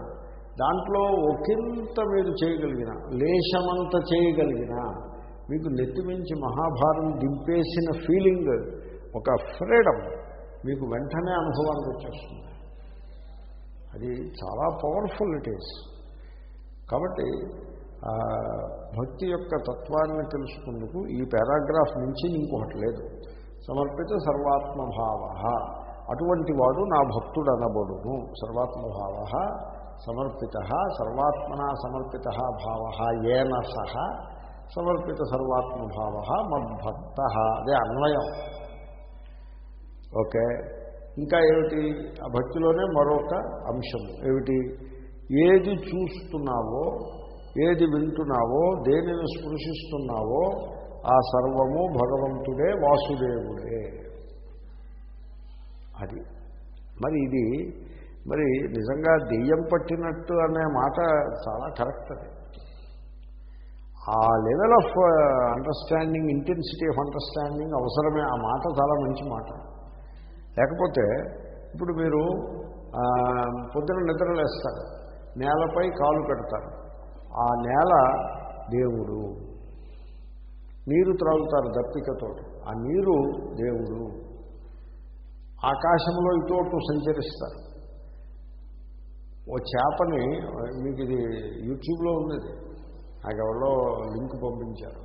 దాంట్లో ఒకంత మీరు చేయగలిగిన లేశమంత చేయగలిగిన మీకు నెత్తిమించి మహాభారం దింపేసిన ఫీలింగ్ ఒక ఫ్రీడమ్ మీకు వెంటనే అనుభవానికి వచ్చేస్తుంది. అది చాలా పవర్ఫుల్ ఇట్ ఈస్. కాబట్టి భక్తి యొక్క తత్వాన్ని తెలుసుకుందుకు ఈ పారాగ్రాఫ్ నుంచి ఇంకొకటి లేదు. సమర్పిత సర్వాత్మభావ. అటువంటి వాడు నా భక్తుడు అనబడును సర్వాత్మభావ సమర్పిత సర్వాత్మనా సమర్పిత భావ ఏన సహ సమర్పిత సర్వాత్మభావ మద్భక్త. అదే అన్వయం. ఓకే. ఇంకా ఏమిటి? ఆ భక్తిలోనే మరొక అంశం. ఏమిటి? ఏది చూస్తున్నావో ఏది వింటున్నావో దేనిని స్పృశిస్తున్నావో ఆ సర్వము భగవంతుడే వాసుదేవుడే. అది. మరి ఇది మరి నిజంగా దెయ్యం పట్టినట్టు అనే మాట చాలా కరెక్ట్ అది. ఆ level of understanding intensity of understanding అవసరమే. ఆ మాట చాలా మంచి మాట. లేకపోతే ఇప్పుడు మీరు పొద్దున నిద్రలేస్తారు నేలపై కాలు పెడతారు. ఆ నేల దేవుడు. నీరు త్రాగుతారు దప్పికతో ఆ నీరు దేవుడు. ఆకాశంలో ఇటు సంచరిస్తారు. ఓ చేపని మీకు ఇది యూట్యూబ్లో ఉంది నాకెవరో నాకు ఎవరో లింక్ పంపించారు.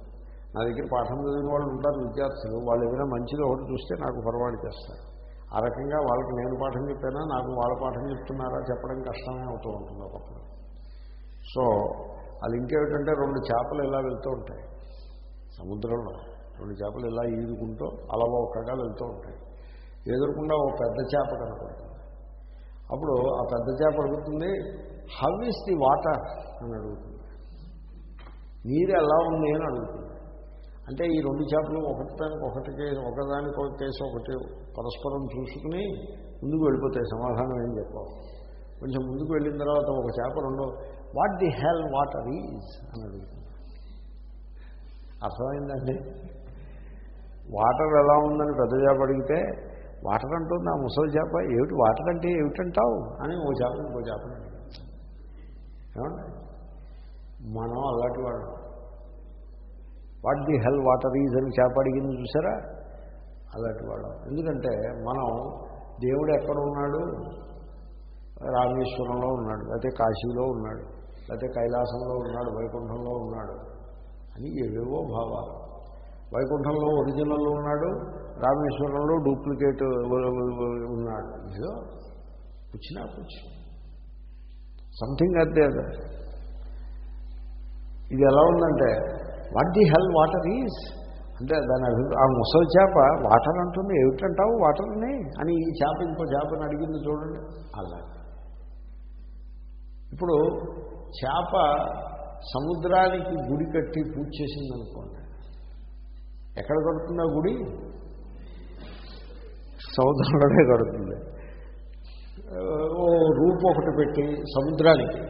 నా దగ్గర పాఠం చదివిన వాళ్ళు ఉంటారు విద్యార్థులు. వాళ్ళు ఏదైనా మంచిది ఒకటి చూస్తే నాకు పొరపాటు చేస్తారు. ఆ రకంగా వాళ్ళకి నేను పాఠం చెప్పానా? నాకు వాళ్ళ పాఠం చెప్తున్నారా? చెప్పడం కష్టమే అవుతూ ఉంటుంది ఒకప్పుడు సో వాళ్ళు ఇంకేమిటంటే రెండు చేపలు ఇలా వెళ్తూ ఉంటాయి. సముద్రంలో రెండు చేపలు ఇలా ఈదుకుంటూ అలవోకగా వెళ్తూ ఉంటాయి. ఎదురకుండా ఓ పెద్ద చేప కనపడుతుంది. అప్పుడు ఆ పెద్ద చేప అడుగుతుంది హవ్ ఇస్ ది వాటర్ అని అడుగుతుంది. నీరు ఎలా ఉంది? అని అడుగుతుంది. అంటే ఈ రెండు చేపలు ఒకటి దానికి ఒకటి కేసు ఒకదానికి ఒక కేసు ఒకటి పరస్పరం చూసుకుని ముందుకు వెళ్ళిపోతాయి సమాధానం ఏం చెప్పావు. కొంచెం ముందుకు వెళ్ళిన తర్వాత ఒక చేప రెండో what the hell water is? అని అడుగుతుంది. అర్థమైందండి? వాటర్ ఎలా ఉందని పెద్ద చేప అడిగితే వాటర్ అంటూ నా ముసలి చేప? ఏమిటి? వాటర్ అంటే ఏమిటంటావు? అని ఓ చేప ఇంకో చేపని మనం అలాంటి వాళ్ళం. What the hell water is? అని చేప అడిగింది చూసారా? అలాంటి వాళ్ళం. ఎందుకంటే మనం దేవుడు ఎక్కడ ఉన్నాడు? రామేశ్వరంలో ఉన్నాడు లేకపోతే కాశీలో ఉన్నాడు లేకపోతే కైలాసంలో ఉన్నాడు వైకుంఠంలో ఉన్నాడు అని ఏవేవో భావాలు. వైకుంఠంలో ఒరిజినల్లో ఉన్నాడు రామేశ్వరంలో డూప్లికేట్ ఉన్నాడు. ఇదో పుచ్చినా పుచ్చి. సంథింగ్ అదే ఇది ఎలా ఉందంటే what the hell water is అంటే దాని అభి ఆ ముసలి చేప వాటర్ అంటుంది. ఏమిటంటావు వాటర్ని? అని ఈ చేప ఇంకో చేపని అడిగింది చూడండి. అలా ఇప్పుడు చేప సముద్రానికి గుడి కట్టి పూజ చేసిందనుకోండి. ఎక్కడ కడుతుంది ఆ గుడి? సముద్రంలోనే కడుతుంది. ఓ రూపు ఒకటి పెట్టి సముద్రానికి.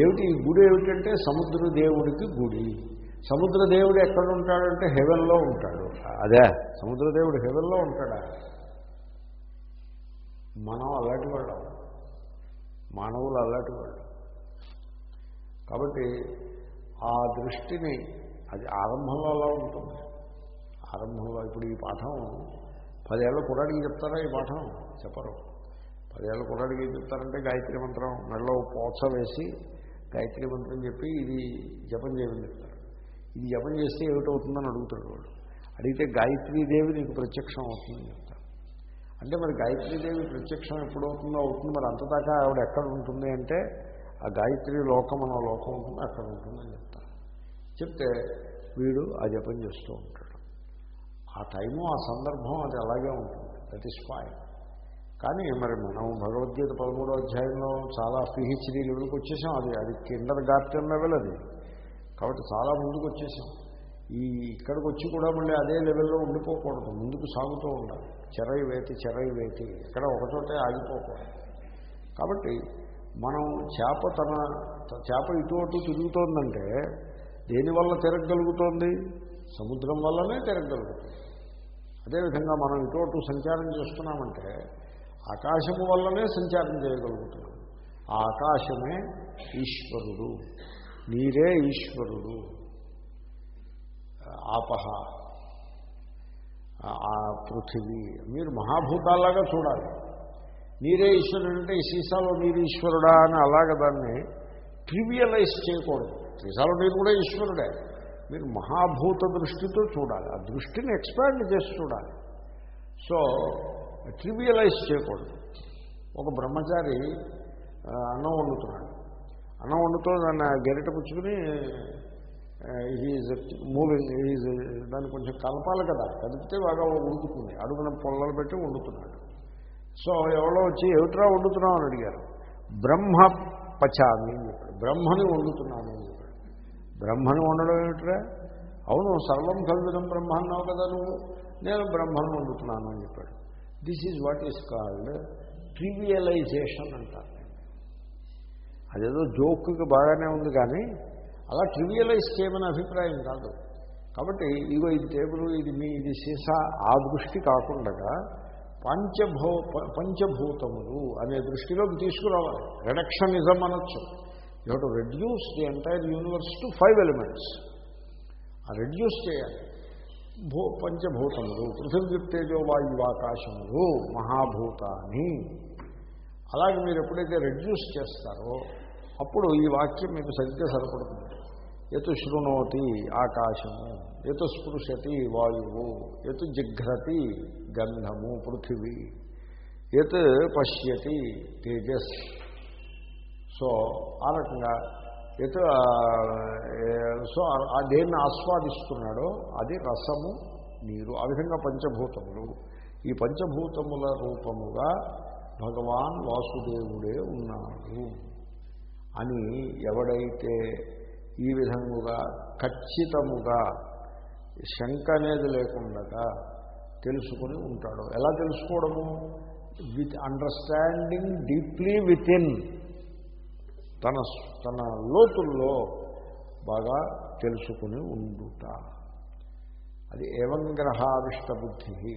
ఏమిటి? ఈ గుడి ఏమిటంటే సముద్ర దేవుడికి గుడి. సముద్ర దేవుడు ఎక్కడ ఉంటాడంటే హెవెన్లో ఉంటాడు. అదే. సముద్ర దేవుడు హెవెన్లో ఉంటాడా? మనం అలాంటి వాళ్ళం. మానవులు అలాంటి వాళ్ళు. కాబట్టి ఆ దృష్టిని అది ఆరంభంలో అలా ఉంటుంది. ఆరంభంలో ఇప్పుడు ఈ పాఠం పదేళ్ళ కుర్రాడికి చెప్తారా ఈ పాఠం? చెప్పరు. పదేళ్ళ కుర్రాడికి ఏం చెప్తారంటే గాయత్రి మంత్రం మెడలో పోచ వేసి గాయత్రి మంత్రం చెప్పి ఇది జపం చేయమని చెప్తారు. ఇది జపం చేస్తే ఏమిటవుతుందని అడుగుతాడు వాడు. అడిగితే గాయత్రీదేవి నీకు ప్రత్యక్షం అవుతుందని చెప్తాను అంటే మరి గాయత్రీదేవి ప్రత్యక్షం ఎప్పుడు అవుతుందో అవుతుంది మరి అంతదాకా ఆవిడ ఎక్కడ ఉంటుంది అంటే ఆ గాయత్రి లోకం అన్న లోకం ఉంటుంది అక్కడ ఉంటుందని చెప్తాను చెప్తే వీడు ఆ జపం చేస్తూ ఉంటాడు. ఆ టైము ఆ సందర్భం అది అలాగే ఉంటుంది. దట్ ఈస్ ఫైన్ కానీ మరి మనం భగవద్గీత పదమూడో అధ్యాయంలో చాలా పిహెచ్డీ లెవెల్కి వచ్చేసాం. అది అది కిండర్ గార్టెన్ లెవెల్ అది. కాబట్టి చాలా ముందుకు వచ్చేసాం ఈ ఇక్కడికి వచ్చి కూడా మళ్ళీ అదే లెవెల్లో ఉండిపోకూడదు. ముందుకు సాగుతూ ఉండాలి. చెరై వేతి చెరై వేతి ఇక్కడ ఒకచోటే ఆగిపోకూడదు. కాబట్టి మనం చేప తన చేప ఇటు అటు తిరుగుతోందంటే దేనివల్ల తిరగగలుగుతోంది? సముద్రం వల్లనే తిరగగలుగుతుంది. అదేవిధంగా మనం ఇటు అటు సంచారం చేస్తున్నామంటే ఆకాశము వల్లనే సంచారం చేయగలుగుతున్నాం. ఆ ఆకాశమే ఈశ్వరుడు. మీరే ఈశ్వరుడు. ఆపహ. ఆ పృథివీ. మీరు మహాభూతాల్లాగా చూడాలి. మీరే ఈశ్వరుడు అంటే ఈ సీసాలో మీరు ఈశ్వరుడా అని అలాగ దాన్ని ట్రివియలైజ్ చేయకూడదు. సీసాలో మీరు కూడా ఈశ్వరుడే. మీరు మహాభూత దృష్టితో చూడాలి. ఆ దృష్టిని ఎక్స్పాండ్ చేసి చూడాలి. సో ట్రివియలైజ్ చేయకూడదు. ఒక బ్రహ్మచారి అన్నం వండుతున్నాడు. అన్నం వండుతూ దాన్ని గెరిట పుచ్చుకుని ఈజ్ మూవింగ్ ఈజ్ దాన్ని కొంచెం కలపాలి కదా. కదిపితే బాగా ఉడుకుతుంది. అడుగున పొల్లలు పెట్టి వండుతున్నాడు. సో ఎవరో వచ్చి ఏమిట్రా వండుతున్నావు? అని అడిగారు. బ్రహ్మ పచామి అని చెప్పాడు. బ్రహ్మని వండుతున్నాను అని చెప్పాడు. బ్రహ్మని వండడం ఏమిట్రా? అవును సర్వం కల్విదం బ్రహ్మ అన్నావు కదా నువ్వు. నేను బ్రహ్మను వండుతున్నాను అని చెప్పాడు. This is what is called trivialization అంటారు. అదేదో జోక్కి బాగానే ఉంది కానీ అలా ట్రివియలైజ్ చేయమనే అభిప్రాయం కాదు. కాబట్టి ఇగో ఇది టేబుల్ ఇది మీ ఇది సీసా ఆ దృష్టి కాకుండా పంచభూ ప- పంచభూతములు అనే దృష్టిలోకి తీసుకురావాలి. రిడక్షనిజం అనొచ్చు. You to reduce the entire universe to five elements. ఆ రెడ్యూస్ చేయాలి. భూ పంచభూతములు పృథివీ తేజో వాయువాకాశములు మహాభూతాన్ని. అలాగే మీరు ఎప్పుడైతే రెడ్యూస్ చేస్తారో అప్పుడు ఈ వాక్యం మీకు సరిగ్గా సరిపడుతుంది. ఎతు శృణోతి ఆకాశము ఎతు స్పృశతి వాయువు ఎతు జిఘ్రతి గంధము పృథివీ ఎత్ పశ్యతి తేజస్ సో ఆ రకంగా ఎత్ సో దేన్ని ఆస్వాదిస్తున్నాడో అది రసము నీరు ఆ విధంగా పంచభూతములు. ఈ పంచభూతముల రూపముగా భగవాన్ వాసుదేవుడే ఉన్నాడు. అని ఎవడైతే ఈ విధముగా ఖచ్చితముగా శంక అనేది లేకుండా తెలుసుకుని ఉంటాడో. ఎలా తెలుసుకోవడము? With understanding deeply within తన తన లోతుల్లో బాగా తెలుసుకుని ఉండుట. అది ఏవంగ్రహావిష్ట బుద్ధి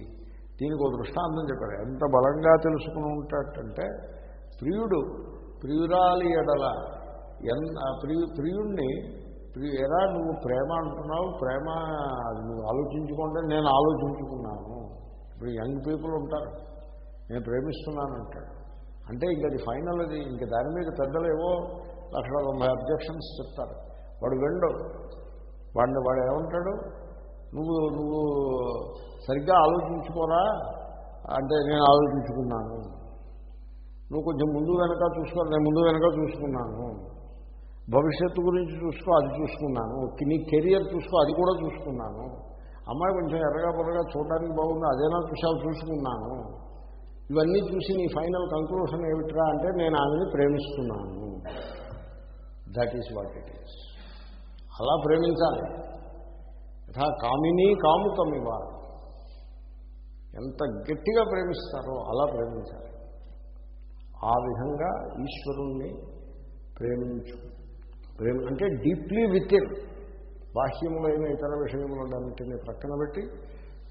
దీనికి ఒక దృష్టాంతం చెప్పారు. ఎంత బలంగా తెలుసుకుని ఉంటాడంటే ప్రియుడు ప్రియురాలి ఎడల. ఎంత ప్రియు ప్రియుణ్ణి ప్రియ ఎలా నువ్వు ప్రేమ అంటున్నావు ప్రేమ అది నువ్వు ఆలోచించుకుంటే నేను ఆలోచించుకున్నాను. ఇప్పుడు యంగ్ పీపుల్ ఉంటారు. నేను ప్రేమిస్తున్నానంటాడు అంటే ఇంక అది ఫైనల్ అది. ఇంక దాని మీద పెద్దలు ఏవో లక్ష తొంభై అబ్జెక్షన్స్ చెప్తారు. వాడు విండు వాడిని వాడు ఏమంటాడు? నువ్వు నువ్వు సరిగ్గా ఆలోచించుకోరా? అంటే నేను ఆలోచించుకున్నాను. నువ్వు కొంచెం ముందు వెనక చూసుకో నేను ముందు వెనక చూసుకున్నాను. భవిష్యత్తు గురించి చూసుకో అది చూసుకున్నాను. నీ కెరియర్ చూసుకో అది కూడా చూసుకున్నాను. అమ్మాయి కొంచెం ఎర్రగా పొరగా చూడడానికి బాగుంది అదేనా చూసావు చూసుకున్నాను. ఇవన్నీ చూసి నీ ఫైనల్ కంక్లూషన్ ఏమిట్రా అంటే నేను ఆమెని ప్రేమిస్తున్నాను. That is what it is అలా ప్రేమించాలి. యథా కామిని కాముకం ఇవ్వాలి ఎంత గట్టిగా ప్రేమిస్తారో అలా ప్రేమించాలి. ఆ విధంగా ఈశ్వరుణ్ణి ప్రేమించు. ప్రేమ అంటే డీప్లీ వితిన్. బాహ్యములైన ఇతర విషయములన్నింటినీ ప్రక్కన పెట్టి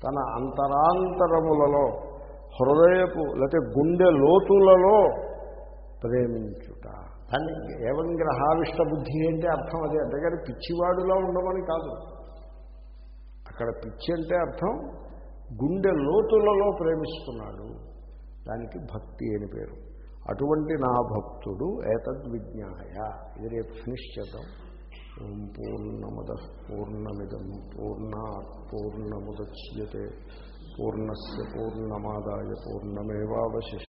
తన అంతరాంతరములలో హృదయపు లేకపోతే గుండె లోతులలో ప్రేమించుట. దాన్ని ఏవం గ్రహావిష్ట బుద్ధి అంటే అర్థం అదే. అంతేగాని పిచ్చివాడులా ఉండమని కాదు. అక్కడ పిచ్చి అంటే అర్థం గుండె లోతులలో ప్రేమిస్తున్నాడు. దానికి భక్తి అని పేరు. అటువంటి నా భక్తుడు ఏతద్విజ్ఞాయ. ఇది రేపు ఫినిష్ చేద్దాం. ఓం పూర్ణముద పూర్ణమిదం పూర్ణా పూర్ణముద్యతే పూర్ణస్ పూర్ణమాదాయ పూర్ణమేవాశిష్ట